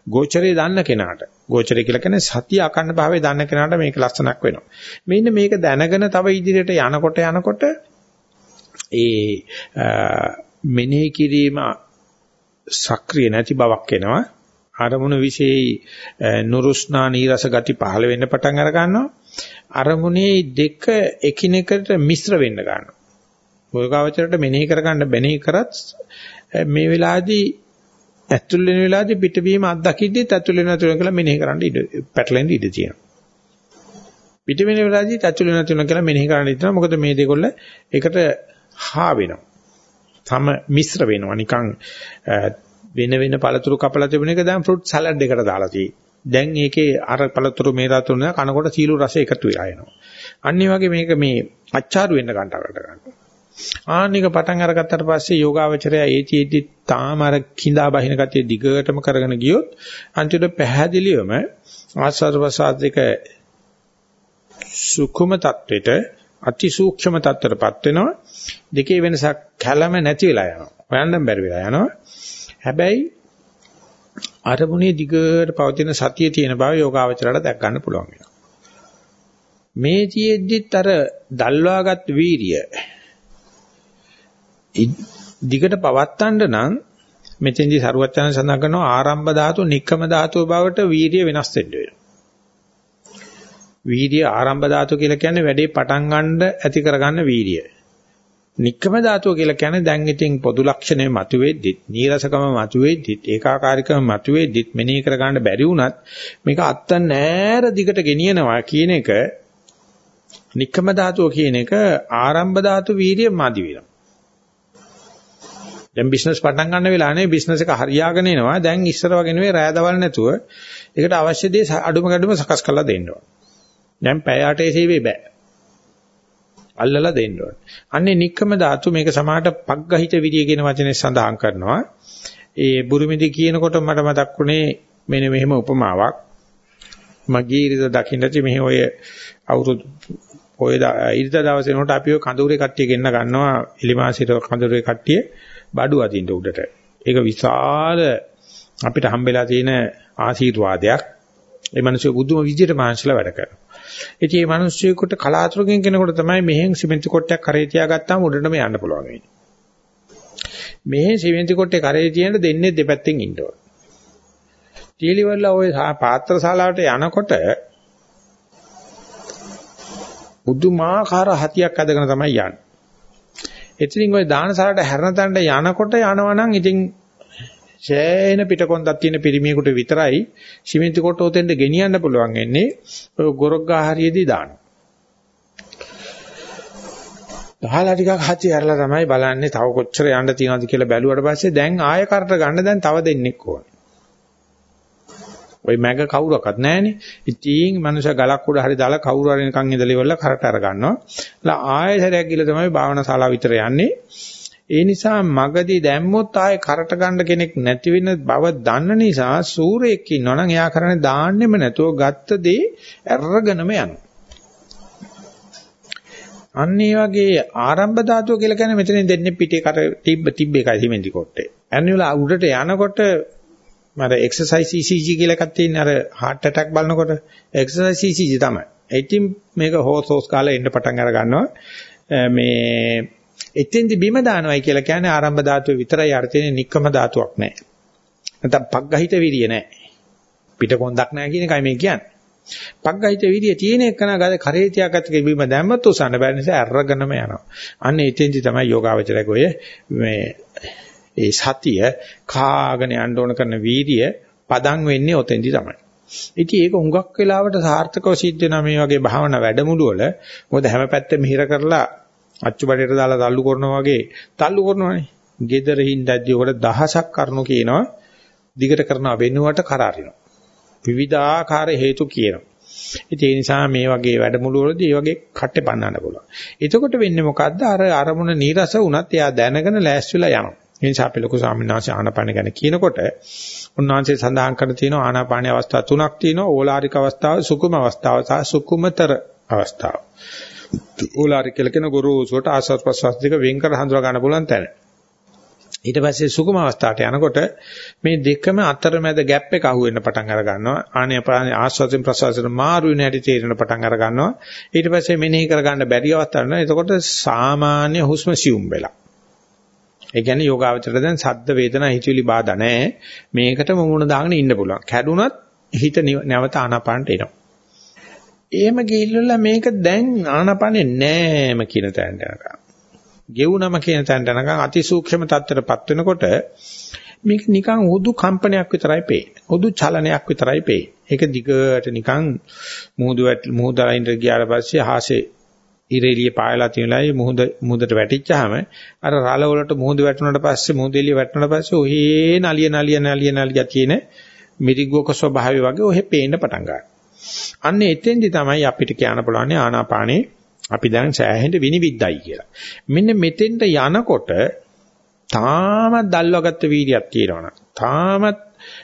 ගෝචරේ දන්න කෙනාට. ගෝචරේ කියලා කියන්නේ සතිය අකන්න භාවයේ දන්න කෙනාට මේක ලක්ෂණක් වෙනවා. මෙන්න මේක දැනගෙන තව ඉදිරියට යනකොට යනකොට ඒ මෙනෙහි කිරීම සක්‍රිය නැති බවක් එනවා. අරමුණු વિશેයි නුරුස්නා නීරස ගති පහළ වෙන්න පටන් අර ගන්නවා. අරමුණේ දෙක එකිනෙකට මිශ්‍ර වෙන්න ගන්නවා. යෝගාවචරයට මෙනෙහි කරගන්න බැනේ කරත් මේ වෙලාවේදී ඇතුල් වෙන වෙලාවේදී පිටවීම අත්දකිද්දිත් ඇතුල් වෙන තුන කියලා මෙනෙහි කරන්න ඉඩ පැටලෙන්න ඉඩ තියෙනවා. පිට වෙන වෙලාවේදී ඇතුල් වෙන තුන කියලා මෙනෙහි කරන්න ඉඩ තියෙනවා. මොකද මේ දෙකොල්ල එකට හා වෙනවා. තම මිශ්‍ර වෙනවා. නිකන් වෙන වෙන පළතුරු කපලා තිබුණ එක දැන් ෆෘට් සලාඩ් එකට දාලා තියෙන්නේ. දැන් ඒකේ අර පළතුරු මේ රතුන කනකොට සීළු රස එකතු වෙලා එනවා. අනිත් වගේ මේක මේ අච්චාරු වෙන්න ගන්නකට ගන්නවා. ආනික පටන් අරගත්තට පස්සේ යෝගාවචරය ඒචීදි තාම අර කිඳා බහින ගතිය දිගටම කරගෙන ගියොත් අන්තිමට පැහැදිලිවම ආස්වාද ප්‍රසාද දෙක සුකුම තත්වෙට අති සූක්ෂම තත්ත්වයටපත් වෙනවා දෙකේ වෙනසක් කැළම නැති වෙලා යනවා හොයන්න බැරි වෙලා යනවා හැබැයි අරමුණේ දිගට පවතින සතිය තියෙන බව යෝගාවචරයට දැක් ගන්න පුළුවන් වෙනවා මේ තියෙද්දිත් අර දල්වාගත් වීරිය දිගට පවත්තන්න නම් මෙතෙන්දී සරුවචන සඳහන් කරනවා ආරම්භ ධාතු, නික්කම ධාතුව බවට වීර්ය වෙනස් වෙන්න වෙනවා. වීර්ය ආරම්භ ධාතුව කියලා කියන්නේ වැඩේ පටන් ගන්න ඇති කරගන්න වීර්ය. නික්කම ධාතුව කියලා කියන්නේ දැන් ඉතින් පොදු ලක්ෂණය මතුවෙද්දිත්, නීරසකම මතුවෙද්දිත්, ඒකාකාරීකම මතුවෙද්දිත් මෙනෙහි කරගන්න බැරි වුණත් මේක අත්ත නෑර දිගට ගෙනියනවා කියන එක නික්කම ධාතුව කියන එක ආරම්භ ධාතු වීර්ය මදි වෙනවා. දැන් බිස්නස් පටන් ගන්න වෙලාවේ බිස්නස් එක හරියාගෙන එනවා. දැන් ඉස්සර වගේ නෙවෙයි රෑදවල් නැතුව ඒකට අවශ්‍ය දේ අඩුම ගැඩුම සකස් කරලා දෙන්න ඕන. දැන් පැය 8 සීවේ බෑ. අල්ලලා දෙන්න ඕන. අන්නේ නික්කම ධාතු මේක සමාහට පග්ගහිත විරිය කියන වචනේ සඳහන් කරනවා. ඒ බුරුමිදි කියනකොට මට මතක් වුණේ මෙන්න මෙහෙම උපමාවක්. මගේ ඉරිද දකින්නදී මෙහි ඔය අවුරුදු ඔය ඉරිද දවසේ නෝට අපි ඔය කඳුරේ කට්ටිය ගෙන්න ගන්නවා එලිමාසිර කඳුරේ කට්ටිය බඩු අදින්න උඩට. ඒක විශාල අපිට හම්බෙලා තියෙන ආශිර්වාදයක්. ඒ මිනිස්සු බුදුම විදියට මාංශලා වැඩ කරනවා. ඉතින් මේ මිනිස්සුෙකුට කලාතුරකින් කෙනෙකුට තමයි මෙහෙන් සිමෙන්ති කොටයක් කරේ තියාගත්තාම උඩටම යන්න පුළුවන් වෙන්නේ. මෙහෙන් සිමෙන්ති කොටේ කරේ තියෙන දෙන්නේ දෙපැත්තෙන් ඉන්න ඕන. තීලිවල ওই පාත්‍ර ශාලාවට යනකොට බුදුමාකාර හතියක් අදගෙන තමයි යන්නේ. එතනින් ওই දානසාරට හැරෙන තැනට යනකොට යනවනම් ඉතින් ඡේන පිටකොන්දක් තියෙන පිරිමියෙකුට විතරයි සිමෙන්ති කොට උතෙන්ද ගෙනියන්න පුළුවන් වෙන්නේ ඔය ගොරොක්ගා හරියේදී දාන. දහලා ටිකක් හති ඇරලා තමයි බලන්නේ තව කොච්චර යන්න තියනවද කියලා බැලුවට පස්සේ දැන් ආය කරට ගන්න දැන් තව දෙන්නෙක් ඕන. ওই මැග කවුරක්වත් නැහනේ. ඉතින් මනුෂ්‍ය ගලක් උඩ හරි දාලා කවුරු හරි නිකන් ඉඳලා ඉවරලා කරට අර ගන්නවා. ලා ආයෙ සැරයක් ගිහලා තමයි භාවනා ශාලාව විතර යන්නේ. ඒ නිසා මගදී දැම්මොත් ආයෙ කරට ගන්න කෙනෙක් නැති වෙන බව දන්න නිසා සූරෙක් ඉන්නවනම් එයා කරන්නේ දාන්නෙම නැතුව ගත්ත දේ අරගෙනම යනවා. අන්න ඒ වගේ ආරම්භ ධාතුව කියලා කියන්නේ මෙතනින් දෙන්නේ පිටේ කර තිබ්බ තිබ්බ එකයි හිමෙන්දි කොටේ. අනිවාර්ය උඩට යනකොට මර එක්සර්සයිස් ECG කියලා එකක් තියෙන අර heart attack බලනකොට එක්සර්සයිස් ECG තමයි. ඉතින් මේක හෝස් හෝස් කාලා එන්න පටන් අර ගන්නවා. මේ එතෙන්දි බිම දානවයි කියලා කියන්නේ ආරම්භ ධාතුවේ විතරයි අර තියෙන නික්කම ධාතුවක් නැහැ. නැත්නම් පග්ගහිත විරිය නැහැ. පිටකොන්දක් නැහැ කියන එකයි මේ කියන්නේ. පග්ගහිත විරිය තියෙන එකන ගාද කරේ තියාගත්ත බිම දැම්මත් උසන්න බැරි නිසා අරගෙනම යනවා. අන්න එතෙන්දි තමයි යෝගාවචරයේ ඔය මේ ඒ සතිය කාගෙන යන්න ඕන කරන වීර්ය පදන් වෙන්නේ ඔතෙන්දි තමයි. ඉතින් ඒක හුඟක් වෙලාවට සාර්ථකව සිද්ධ වෙනා මේ වගේ භාවනා වැඩමුළු වල මොකද හැම පැත්තෙම හිර කරලා අච්චු බඩේට දාලා තල්ලු කරනවා වගේ තල්ලු කරනවානේ. gedara hindaddi උකට දහසක් කරුණු කියනවා. දිගට කරනවා වෙනුවට කරාරිනවා. විවිධාකාර හේතු කියනවා. ඉතින් ඒ නිසා මේ වගේ වැඩමුළු වලදී මේ වගේ කට්ටේ පන්නන්න පුළුවන්. එතකොට වෙන්නේ මොකද්ද? අර අරමුණ නීරස වුණත් එයා දැනගෙන ලෑස්තිලා යනවා. ඒ නිසා අපි ලොකු ස්වාමීන් වහන්සේ ආනාපාන ගැන කියනකොට උන්වහන්සේ සඳහන් කර තියෙනවා ආනාපාන අවස්ථා තුනක් තියෙනවා ඕලාරික අවස්ථාව, සුකුම අවස්ථාව සහ සුකුමතර අවස්ථාව. ඕලාරික කියලා කියන ගුරුසුවට ආස්වාද ප්‍රසවාස දෙක වෙන් කර හඳුනා ගන්න පුළුවන් තැන. ඊට පස්සේ සුකුම අවස්ථාවට යනකොට මේ දෙකම අතරමැද ગેප් එක අහුවෙන්න පටන් අර ගන්නවා ආනේ ආස්වාදයෙන් ප්‍රසවාසයෙන් මාරු වෙන හැටි තේරෙන පටන් අර ගන්නවා ඊට පස්සේ මෙනෙහි කර ගන්න බැරි අවස්ථාවක් නේද එතකොට සාමාන්‍ය හුස්ම සියුම් වෙලා ඒ කියන්නේ යෝගාවචරයට දැන් සද්ද වේදනා හිතවිලි බාධා නැහැ. මේකට මුමුණ දාගෙන ඉන්න පුළුවන්. කැඩුනත් හිත නැවත ආනාපානට එනවා. එහෙම ගිහිල්ලා මේක දැන් ආනාපානේ නෑම කියන තැනට යනවා. ගෙවුනම කියන තැනට යනකම් අතිසූක්ෂම තත්ත්වයටපත් වෙනකොට මේක නිකන් හුදු කම්පනයක් විතරයි පේන්නේ. හුදු චලනයක් විතරයි පේන්නේ. ඒක දිගට නිකන් මුහුදු මුහුදලින්ට ගියාට පස්සේ හාසේ ඉරේලිය පායලා තියෙනලායි මුහුද මුහුදට වැටිච්චාම අර රළ වලට මුහුද වැටුණාට පස්සේ මුහුද එළිය වැටුණාට පස්සේ ඔහේ නලිය නලිය නලිය නලිය තියෙන මිරිගුවක ස්වභාවය වගේ ඔහේ පේන්න පටන් ගන්නවා. අන්න එතෙන්දි තමයි අපිට කියන්න පුළුවන් ආනාපානේ අපි දැන් සෑහෙන්න විනිවිදයි කියලා. මෙන්න මෙතෙන්ට යනකොට තාමත් දල්වගත්ත වීර්යයක් තියෙනවනම් තාමත්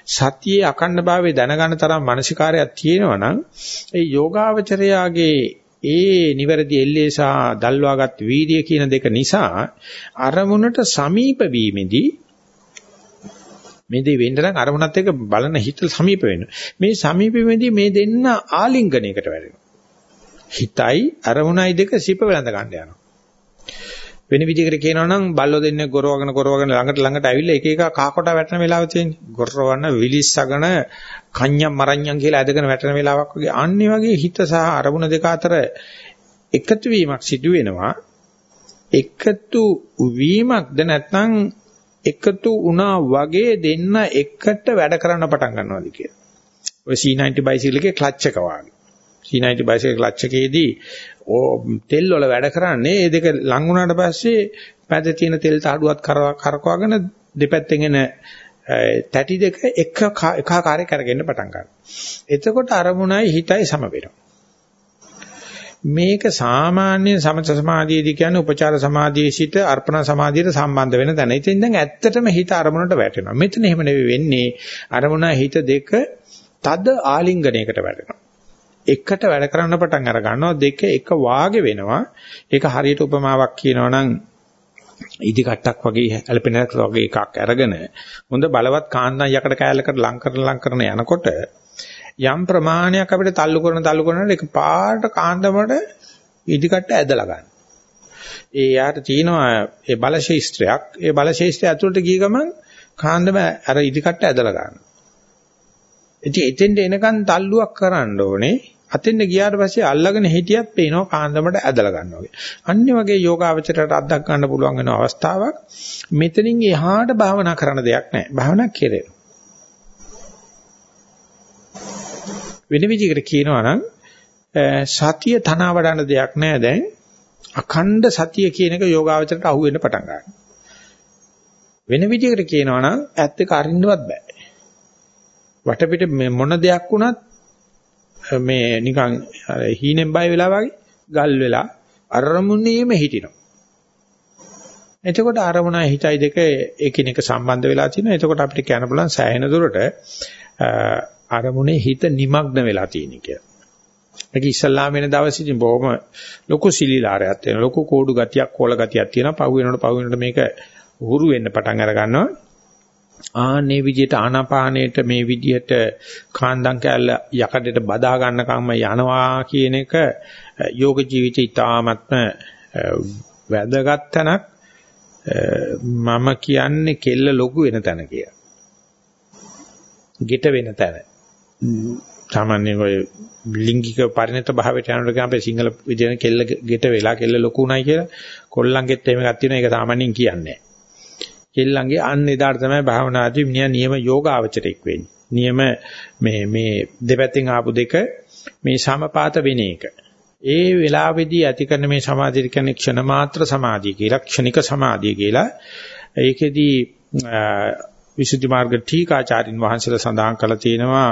සතියේ අකණ්ඩ භාවයේ දැනගන්න තරම් මානසිකාරයක් තියෙනවනම් ඒ යෝගාවචරයාගේ ඒ නිවැරදි එල්ලේ සහ දල්වාගත් වීර්ය කියන දෙක නිසා අරමුණට සමීප වීමේදී මේ දේ වෙන්න නම් අරමුණත් එක්ක බලන හිත සමීප වෙන්න. මේ සමීප වෙමේදී මේ දෙන්න ආලිංගනයකට වැටෙනවා. හිතයි අරමුණයි දෙක සිප වෙලඳ ගන්න යනවා. වෙන විදිහකට කියනවා නම් බල්ලෝ දෙන්නේ ගොරවගෙන ගොරවගෙන ළඟට ළඟට ඇවිල්ලා එක එක කාකොට වැටෙන වෙලාව තියෙන්නේ. ගොරවන්න විලිස්සගෙන කන්‍යම් මරඤ්ඤම් කියලා ඇදගෙන වැටෙන වෙලාවක් වගේ. අන්නේ වගේ හිත සහ අරමුණ දෙක අතර එකතු වීමක් සිදු වෙනවා. එකතු වීමක්ද නැත්නම් එකතු වුණා වගේ දෙන්න එකට වැඩ කරන්න පටන් ගන්නවාද කියලා. ඔය C90 බයිසිකල් එකේ ක්ලච් එක වගේ. C90 බයිසිකල් ක්ලච් එකේදී තෙල් වල වැඩ කරන්නේ මේ දෙක ලඟ වුණාට පස්සේ පැද තියෙන තෙල් තහඩුවත් කරකවගෙන දෙපැත්තෙන් එන තැටි දෙක එක එකාකාරී කරගෙන පටන් ගන්නවා. එතකොට අරමුණයි හිතයි සම වෙනවා. මේක සාමාන්‍ය සමථ සමාධියේදී කියන්නේ උපචාර සමාධියේ සිට අර්පණ සමාධියට සම්බන්ධ වෙන තැන. ඉතින් දැන් ඇත්තටම හිත අරමුණට වැටෙනවා. මෙතන එහෙම නෙවෙයි වෙන්නේ. අරමුණ හිත දෙක තද ආලිංගනයකට වැටෙනවා. එකට වැඩ කරන්න පටන් අර ගන්නවා දෙක එක වාගේ වෙනවා. ඒක හරියට උපමාවක් කියනවා නම් ඉදි කට්ටක් වගේ ඇලපෙනක් වගේ එකක් අරගෙන හොඳ බලවත් කාන්දන් යකඩ කෑල්ලකට ලං කරන ලං කරන යනකොට යම් ප්‍රමාණයක් අපිට තල්ලු කරන තල්ලු කරනකොට ඒක පාට කාන්දමට ඉදිකට ඇදලා ගන්න. ඒ යාට තියෙනවා ඒ බලශේෂ්ත්‍රයක්. ඒ බලශේෂ්ත්‍රය ඇතුළට ගිය ගමන් කාන්දම අර ඉදිකට ඇදලා ගන්නවා. ඉතින් එතෙන්ට එනකන් තල්ලුවක් කරන්න ඕනේ. අතෙන්ට ගියාට පස්සේ අල්ලගෙන හිටියත් පේනවා කාන්දමට ඇදලා ගන්නවා වගේ. අනිත් වගේ යෝගාවචරයට අත්දක් ගන්න පුළුවන් වෙන අවස්ථාවක් මෙතනින් එහාට භාවනා කරන දෙයක් නැහැ. භාවනා කෙරේ. වෙන විදිහකට කියනවා නම් සතිය තනවා වඩන දෙයක් නෑ දැන් අඛණ්ඩ සතිය කියන එක යෝගාවචරයට අහු වෙන්න පටන් ගන්නවා. වෙන විදිහකට කියනවා නම් ඇත්ත එක අරින්නවත් බෑ. වටපිට මොන දෙයක් වුණත් මේ නිකන් හීනෙන් බය වෙලා වගේ ගල් වෙලා අරමුණේම හිටිනවා. එතකොට අරමුණයි හිතයි දෙක එකිනෙක සම්බන්ධ වෙලා තියෙනවා. එතකොට අපිට කියන්න පුළුවන් සෑහෙන දුරට අරමුණේ හිත নিমগ্ন වෙලා තියෙන කියලා. ඒක ඉස්සල්ලාම වෙන දවසේදී බොහොම ලොකු සිලිලාරයක් තියෙනවා. ලොකු කෝඩු ගතියක්, කෝල ගතියක් තියෙනවා. පහු වෙනකොට පහු වෙනකොට මේක උහුරු වෙන්න පටන් අර ගන්නවා. ආන්නේ විදිහට ආනාපානයේට මේ විදිහට කාන්දම් කැල්ල යකඩට බදා ගන්න කම්ම යනවා කියන එක යෝග ජීවිතය ඉතාමත්ම වැදගත් තැනක් මම කියන්නේ කෙල්ල ලොකු වෙන තැන කියලා. ගෙට වෙන තැන. සාමාන්‍යයෙන් ඔය ලිංගික පරිණත භාවයට යනකොට කියන අපේ සිංහල විදිහට කෙල්ල ගෙට වෙලා කෙල්ල ලොකු උනායි කියලා කොල්ලන්ගෙත් එහෙම එකක් තියෙනවා. ඒක සාමාන්‍යයෙන් කියන්නේ. කෙල්ලන්ගේ අන්න එදාට තමයි භාවනාදී මිනිහා නියම යෝග ආචරයක් වෙන්නේ. නියම මේ මේ දෙපැත්තෙන් ආපු දෙක මේ සමපාත වෙන එක. ඒ වෙලාවේදී ඇති කරන මේ සමාධිය කියන්නේ ක්ෂණ මාත්‍ර සමාධිය කියලා ක්ෂණික සමාධිය කියලා. ඒකෙදී විසුද්ධි මාර්ග ටීකාචාරින් වහන්සේලා සඳහන් කළා තියෙනවා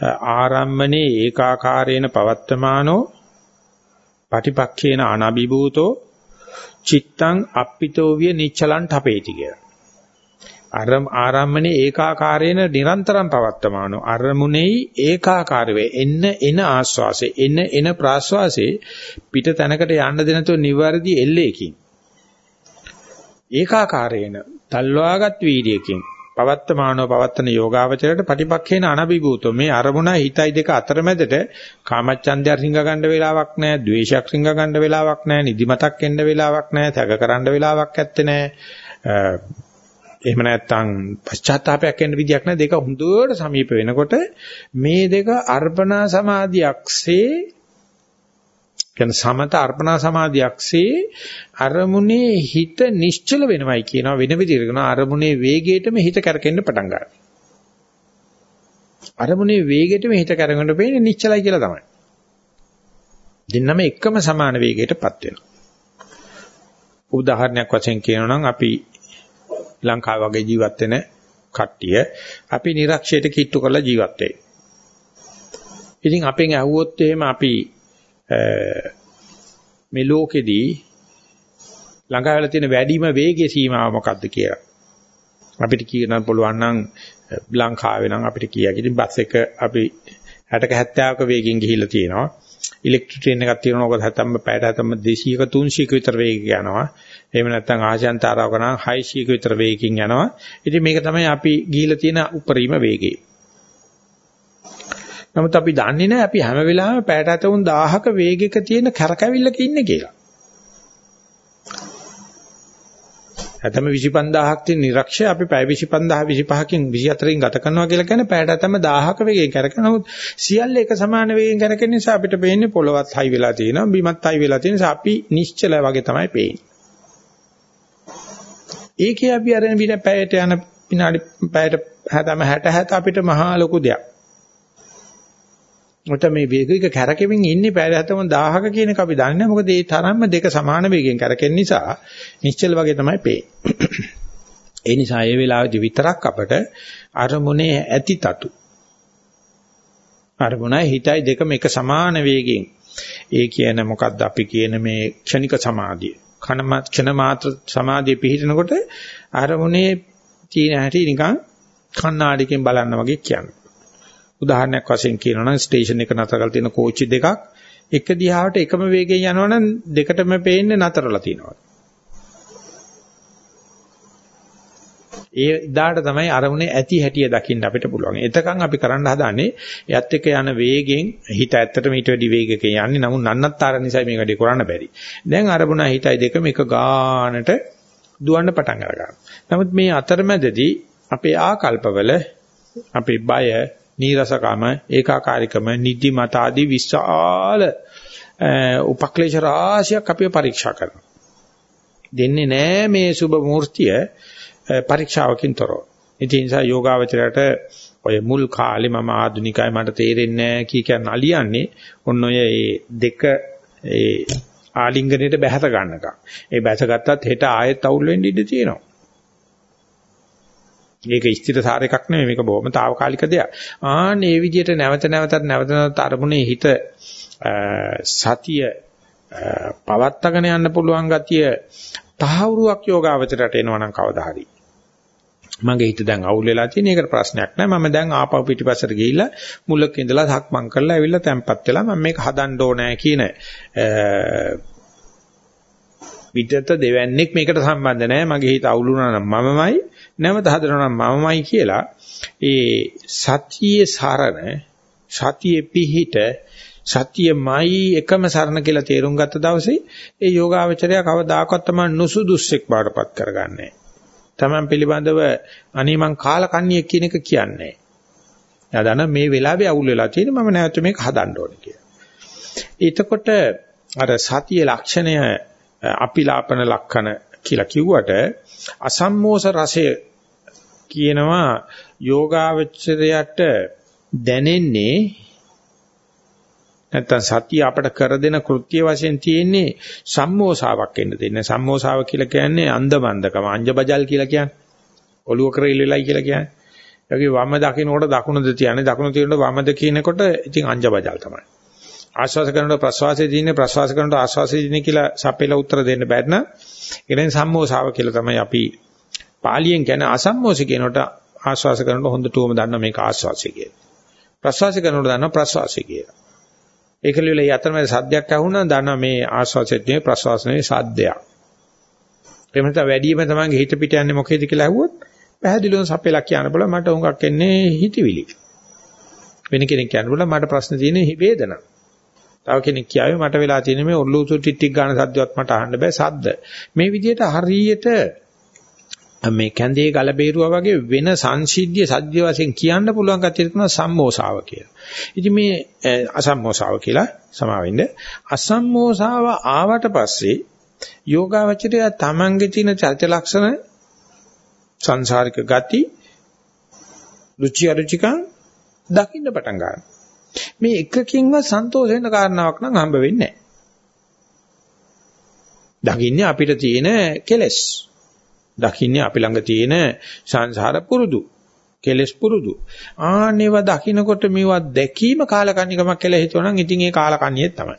ආරම්මනේ ඒකාකාරේන පවත්තමානෝ පටිපක්ඛේන අනබිභූතෝ චිත්තං අප්පිතෝ විය නිච්චලං ඨපේති කියලා. අරම් ආරම්මනේ ඒකාකාරේන නිරන්තරම් පවත්තමානෝ. අරමුණෙහි ඒකාකාර වේ එන්න එන ආස්වාසේ එන්න එන ප්‍රාස්වාසේ පිට තැනකට යන්න දෙනතෝ නිවර්දි එල්ලේකින්. ඒකාකාරේන තල්වාගත් වීර්යයෙන් පවත්තමානෝ පවත්තන යෝගාවචරයට ප්‍රතිපක්ෂේන අනබිභූතෝ මේ අරමුණ හිතයි දෙක අතරමැදට කාමච්ඡන්දය රිංග ගන්න වෙලාවක් නැහැ ද්වේෂයක් රිංග ගන්න වෙලාවක් නැහැ නිදිමතක් එන්න වෙලාවක් නැහැ තැක කරන්න වෙලාවක් ඇත්තේ නැහැ එහෙම නැත්නම් පශ්චාත්තාවයක් එන්න විදියක් නැහැ දෙක හොඳට සමීප වෙනකොට මේ දෙක අර්පණා සමාධියක්සේ කියන්නේ සමත අර්පණා සමාධියක්සේ අරමුණේ හිත නිශ්චල වෙනවයි කියනවා වෙන විදිහකට කියනවා අරමුණේ වේගයටම හිත කරකෙන්න පටන් ගන්නවා. අරමුණේ වේගයටම හිත කරගෙන පේන්නේ නිශ්චලයි කියලා තමයි. දෙන්නම එකම සමාන වේගයටපත් වෙනවා. උදාහරණයක් වශයෙන් කියනවා නම් අපි ලංකාව වගේ ජීවත් වෙන කට්ටිය අපි නිරක්ෂයට කිට්ටු කරලා ජීවත් වෙයි. ඉතින් අපෙන් ඇහුවොත් එහෙම අපි මේ ලෝකෙදී ළඟා වෙලා තියෙන වැඩිම වේගයේ සීමාව මොකක්ද කියලා. අපිට කියන්න පුළුවන් නම් ලංකාවේ නම් අපිට කියයි. ඉතින් බස් එක අපි 60ක 70ක වේගෙන් ගිහිල්ලා තියෙනවා. ඉලෙක්ට්‍රික් ට්‍රේන් එකක් තියෙනවා. ඔක හැතම්ම පැයට හැතම්ම 200ක 300ක විතර වේගයක යනවා. එහෙම නැත්නම් ආශාන්තාරාවක නම් 600ක විතර වේගකින් යනවා. ඉතින් මේක තමයි අපි ගිහිල්ලා තියෙන උපරිම වේගය. නමුත් අපි දන්නේ නැහැ අපි හැම වෙලාවෙම පැයට අතුන් 1000ක වේගයක තියෙන කරකැවිල්ලක ඉන්නේ කියලා. ඇතම 25000ක් තියෙන නිරක්ෂය අපි පැය 25000 25කින් 24කින් ගත කරනවා කියලා කියන්නේ පැයට ඇතම 1000ක වේගයෙන් කරකන නමුත් සියල්ල එක සමාන වේගයෙන් කරකෙන නිසා අපිට පේන්නේ පොළවත් හයි වෙලා තියෙනවා බිමත් හයි වෙලා තියෙන නිසා අපි නිශ්චල වගේ තමයි පේන්නේ. ඒකේ අපි අර වින පැයට යන විනාඩි පැයට හැතම 60 60 අපිට මහා ලොකු දෙයක්. මට මේ වේගයක කැරකෙමින් ඉන්නේ පැයතම 1000ක කියන එක අපි දන්නේ නැහැ. මොකද ඒ තරම්ම දෙක සමාන වේගයෙන් කැරකෙන නිසා නිශ්චල වගේ තමයි පේන්නේ. ඒ නිසා ඒ වෙලාවේදී විතරක් අපට අරමුණේ ඇති තතු. අරමුණයි හිතයි දෙකම එක සමාන වේගයෙන්. ඒ කියන මොකද්ද අපි කියන මේ ක්ෂණික සමාධිය. ක්ෂණ මාත්‍ර සමාධිය පිහිටනකොට අරමුණේ තියෙන හැටි නිකන් කණ්ණාඩියකින් බලන්න වගේ කියන්නේ. උදාහරණයක් වශයෙන් කියනවා නම් ස්ටේෂන් එක නතර කරලා තියෙන කෝච්චි දෙකක් එක දිහාවට එකම වේගයෙන් යනවා නම් දෙකටම පේන්නේ නතරලා තියෙනවා. ඒ ඉදාට තමයි අරමුණේ ඇති හැටිය දකින්න අපිට පුළුවන්. එතකන් අපි කරන්න හදාන්නේ එයත් එක්ක යන වේගෙන් හිත ඇත්තටම ඊට වැඩි වේගයක යන්නේ. නමුත් නන්නත්තර නිසා මේක වැඩි කරන්න බැරි. දැන් අරමුණ හිතයි දෙකම එක ගානට දුවන්න පටන් අරගන්නවා. නමුත් මේ අතරමැදදී අපේ ආකල්පවල අපේ බය නීරසකම, ඒකාකාරීකම, නිදිමත ආදී විශාල උපක්ලේශ රාශියක් අපිව පරීක්ෂා කරනවා. දෙන්නේ නැහැ මේ සුබ මූර්තිය පරීක්ෂාවකින් තොරව. ඉතින් ඒ නිසා යෝගාවචරයට ඔය මුල් කාලේ මම ආදුනිකයි මට තේරෙන්නේ නැහැ කී කියන අලියන්නේ ඔන්න ඔය දෙක ඒ ආලිංගනයට බැහැත ගන්නකම්. ඒ බැස ගත්තත් හෙට ආයෙත් අවුල් වෙන්න ඉඩ තියෙනවා. මේක ස්ථිර සාර එකක් නෙමෙයි මේක බොහොම తాවකාලික දෙයක්. ආන් මේ විදිහට නැවත නැවතත් නැවත නැවත අරමුණේ හිත සතිය පවත්තගෙන යන්න පුළුවන් ගතිය තහවුරුවක් යෝගාවචරයට එනවනම් කවදා හරි. මගේ හිත දැන් අවුල් වෙලා තියෙන එකට ප්‍රශ්නයක් නෑ. මම දැන් ආපහු පිටිපස්සට ගිහිල්ලා මුලක ඉඳලා සක්මන් කරලා ඇවිල්ලා තැම්පත් වෙලා මම මේක හදන්න ඕනෑ කියන විදත දෙවන්නේක් මේකට සම්බන්ධ නෑ. මගේ හිත අවුල් වුණා නම් මමමයි. නැවත හදනවා නම් මමමයි කියලා ඒ සතියේ සරණ සතියේ පිහිට සතියමයි එකම සරණ කියලා තේරුම් ගත්ත දවසේ ඒ යෝගාවචරය කවදාකවත් තමයි නුසුදුස්සෙක් බාටපත් කරගන්නේ. Taman පිළිබඳව අනේ මං කාලකන්ණියෙක් කියන එක කියන්නේ. එයා දන්න මේ වෙලාවේ අවුල් වෙලා තියෙන මම නැවත මේක හදන්න ඕනේ කියලා. එතකොට අර සතිය ලක්ෂණය අපිලාපන ලක්ෂණ කියලා කිව්වට අසම්මෝස රසය කියනවා යෝගාවචරයට දැනෙන්නේ නැත්තම් සතිය අපට කර දෙන කෘත්‍ය වශයෙන් තියෙන්නේ සම්මෝසාවක් එන්න දෙන්න. සම්මෝසාව කියලා කියන්නේ අන්දමන්දකම, අංජබජල් කියලා කියන්නේ. ඔලුව කරේ ඉලලයි කියලා කියන්නේ. ඒකේ වම දකින්නකොට දකුණද තියන්නේ, දකුණ තියෙනකොට වමද කියනකොට ඉතින් අංජබජල් තමයි. ආශ්වාස කරනකොට ප්‍රශ්වාසයේ තියෙන්නේ ප්‍රශ්වාස කරනකොට ආශ්වාසයේ තියෙන්නේ කියලා සපෙලා උත්තර දෙන්න බැරි නම් ඒකෙන් සම්මෝසාව කියලා තමයි අපි පාලියෙන් කියන්නේ අසම්මෝසි කියනකොට ආශ්වාස කරනකොට හොඳටම දන්න මේක ආශ්වාසය කියලා. ප්‍රශ්වාස කරනකොට දන්න ප්‍රශ්වාසය කියලා. ඒක ලියලා ඒ අතරමැද සද්දයක් ඇහුණා දන්න මේ ආශ්වාසෙත් නෙවෙයි ප්‍රශ්වාස නෙවෙයි සද්දයක්. එහෙම නැත්නම් වැඩිම තමන්ගේ හිත පිට යන්නේ මොකේද කියලා ඇහුවොත් පැහැදිලිවම සපෙලා කියන්න බල මට උඟක් එන්නේ හිතවිලි. වෙන කෙනෙක් කියන්න බල මට ප්‍රශ්න තියෙන්නේ වේදනාව. තව කෙනෙක් කියාවේ මට වෙලා තියෙන මේ ඔල්ලුසු ටිට්ටික් ගන්න සද්දවත් මට අහන්න බෑ සද්ද. මේ විදිහට හරියට මේ කැන්දේ ගල බේරුවා වගේ වෙන සංසිද්ධිය සද්ද වශයෙන් කියන්න පුළුවන් කතිය තමයි සම්මෝසාව කියලා. ඉතින් මේ අසම්මෝසාව කියලා සමාවෙන්න අසම්මෝසාව ආවට පස්සේ යෝගාවචරය තමන්ගේ තියෙන චරිත ලක්ෂණ සංසාරික ගති රුචි අරුචිකං දකින්න පටන් ගන්නවා. මේ එකකින්වත් සන්තෝෂ වෙන්න කාරණාවක් නම් හම්බ වෙන්නේ නැහැ. දකින්නේ අපිට තියෙන කෙලෙස්. දකින්නේ අපි ළඟ තියෙන සංසාර පුරුදු. කෙලෙස් පුරුදු. ආන්නේව දකින්නකොට මේවා දැකීම කාලකන්නිකමක් කියලා හිතුවනම් ඉතින් ඒ කාලකන්නියේ තමයි.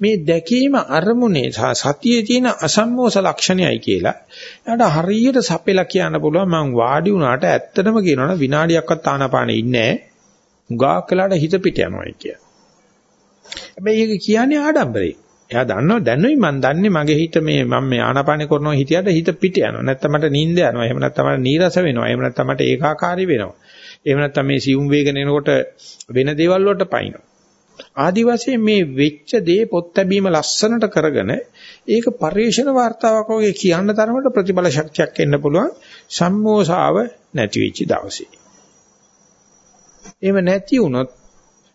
මේ දැකීම අරමුණේ සතියේ තියෙන අසම්මෝස ලක්ෂණයයි කියලා. එයාට හරියට සපෙලා කියන්න පුළුවන් මං වාඩි වුණාට ඇත්තටම කියනවනම් විනාඩියක්වත් ආනාපානෙ ඉන්නේ නැහැ. හුඟාක් වෙලාට හිත පිට යනවා කිය. හැබැයි ඒක කියන්නේ ආඩම්බරේ. එයා දන්නවා දැනුයි මම දන්නේ මගේ හිත මේ මම මේ ආනාපානේ කරනවා හිතියට හිත පිට යනවා. නැත්නම් මට නිින්ද යනවා. එහෙම නැත්නම් මට නීරස වෙනවා. එහෙම නැත්නම් මට ඒකාකාරී වෙනවා. එහෙම නැත්නම් මේ සියුම් වේගන එනකොට වෙන දේවල් වලට පයින්නවා. ආදිවාසී මේ වෙච්ච දේ පොත් ලැබීම ලස්සනට කරගෙන ඒක පරිේශන වார்த்தාවක් වගේ කියන්න තරමට ප්‍රතිබල ශක්තියක් එන්න පුළුවන් සම්මෝසාව නැති වෙච්ච දවසේ. එහෙම නැති වුණොත්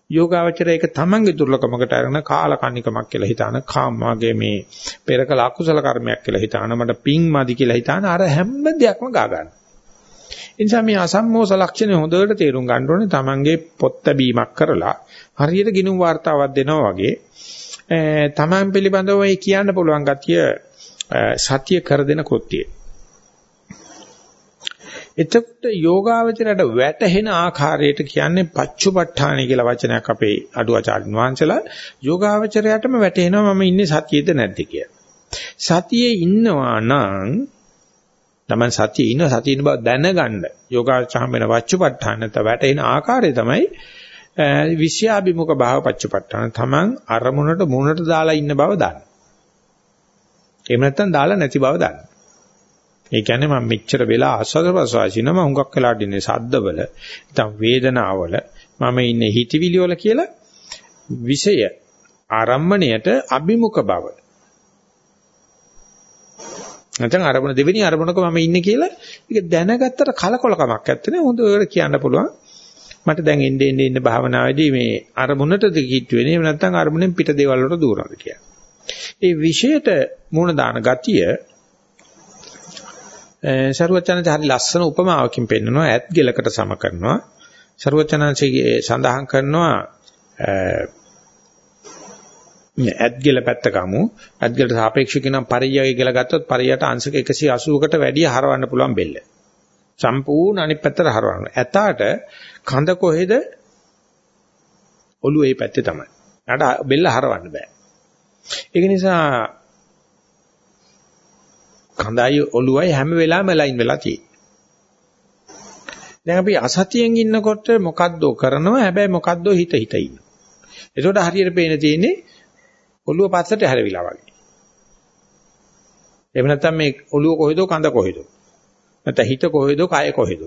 යෝගාවචරය ඒක තමන්ගේ දුර්ලකමකට අරගෙන කාලකන්නිකමක් කියලා හිතාන කාම වාගේ මේ පෙරකල අකුසල කර්මයක් කියලා හිතාන මට පිං මදි කියලා හිතාන අර හැම දෙයක්ම ගා ගන්න. ඒ නිසා මේ අසම්මෝස ලක්ෂණය හොඳට තේරුම් ගන්න ඕනේ තමන්ගේ පොත් බැීමක් කරලා හරියට ගිනුම් වார்த்தාවක් දෙනවා වගේ තමන් පිළිබඳව ඒ කියන්න පුළුවන් ගතිය සත්‍ය කර දෙන කෘත්‍යය. එතකොට යෝගාවචරයට වැටහෙන ආකාරයට කියන්නේ පච්චුපට්ඨාන කියලා වචනයක් අපේ අඩුවාචාර්ය වංශලා යෝගාවචරයටම වැටෙනවා මම ඉන්නේ සතියේද නැද්ද කියලා. සතියේ ඉන්නවා නම් තමයි සතියේ ඉන්න සතියේ ඉන්න බව දැනගන්න යෝගාචාම් වෙන පච්චුපට්ඨාන නැත්නම් වැටෙන ආකාරය තමයි විෂයාභිමුඛ භාව පච්චුපට්ඨාන තමන් අරමුණට මුණට දාලා ඉන්න බව දන්න. එහෙම නැත්නම් දාලා නැති බව දන්න. ඒ කියන්නේ මම මෙච්චර වෙලා ආස්වාද ප්‍රසවාසින මම හුඟක් වෙලාට ඉන්නේ සද්දවල නැත්නම් වේදනාවල. මම ඉන්නේ හිතවිලි වල කියලා විෂය ආරම්මණයට අභිමුඛ බව. නැත්නම් අරමුණ දෙවෙනි අරමුණක මම ඉන්නේ කියලා ඒක දැනගත්තට කලකොලකමක් නැත්තේ හොඳට කියන්න පුළුවන්. මට දැන් එන්නේ එන්නේ ඉන්න භාවනාවේදී මේ අරමුණටද කිට්ටු වෙන්නේ. එහෙම නැත්නම් අරමුණෙන් පිට දේවල් වලට දూరుනද කියලා. ඒ විශේෂයට මූණ දාන ගතිය සරුවචනන්ත හරි ලස්සන උපමාවකින් පෙන්නනවා ඇත් ගෙලකට සම කරනවා. සරුවචනන්සේගේ සඳහන් කරනවා ඇත් ගෙල පැත්ත ගමු ඇත් ගෙලට සාපේක්ෂව කියනම් පරියය කියලා ගත්තොත් පරියට අංශක 180කට වැඩිය හරවන්න පුළුවන් බෙල්ල. සම්පූර්ණ අනිත් පැත්තට හරවන්න. ඇතාට කඳ කොහෙද? ඔළුව ඒ පැත්තේ තමයි. ඊට බෙල්ල හරවන්න බෑ. ඒක නිසා කඳයි ඔළුවයි හැම වෙලාවෙම ලයින් වෙලා තියෙන්නේ. දැන් අපි අසතියෙන් ඉන්නකොට මොකද්ද කරනවා හැබැයි මොකද්ද හිත හිත ඉන්නවා. ඒකට හරියට පේන තියෙන්නේ ඔළුව පස්සට හැරවිලා වගේ. එහෙම නැත්නම් මේ ඔළුව කොහෙද කඳ කොහෙද? නැත්නම් හිත කොහෙද කය කොහෙද?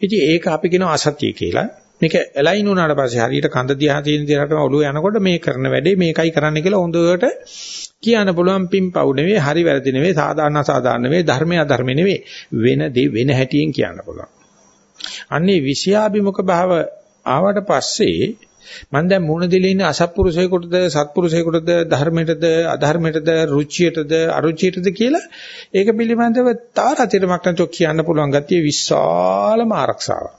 ඉතින් ඒක අපි කියනවා අසතිය කියලා. මේක එලයින් වුණාට පස්සේ හරියට කඳ දිහා තියෙන දිහාටම ඔළුව යනකොට මේ කරන වැඩේ මේකයි කරන්න කියලා හොඳට කියන්න පුළුවන් පිම්පව් නෙවෙයි හරි වැරදි නෙවෙයි සාධාරණ සාධාරණ නෙවෙයි ධර්මය අධර්ම නෙවෙයි වෙන දේ වෙන හැටියෙන් කියන්න පුළුවන්. අන්නේ විෂයාභිමුඛ භාව ආවට පස්සේ මම දැන් මුණ දෙලේ ඉන්නේ අසත්පුරුෂයෙකුටද සත්පුරුෂයෙකුටද ධර්මයටද අධර්මයටද රුචියටද අරුචියටද කියලා ඒක පිළිබඳව තාරතිරමක් නැතුව කියන්න පුළුවන් ගතිය විශාලම ආරක්ෂාවක්.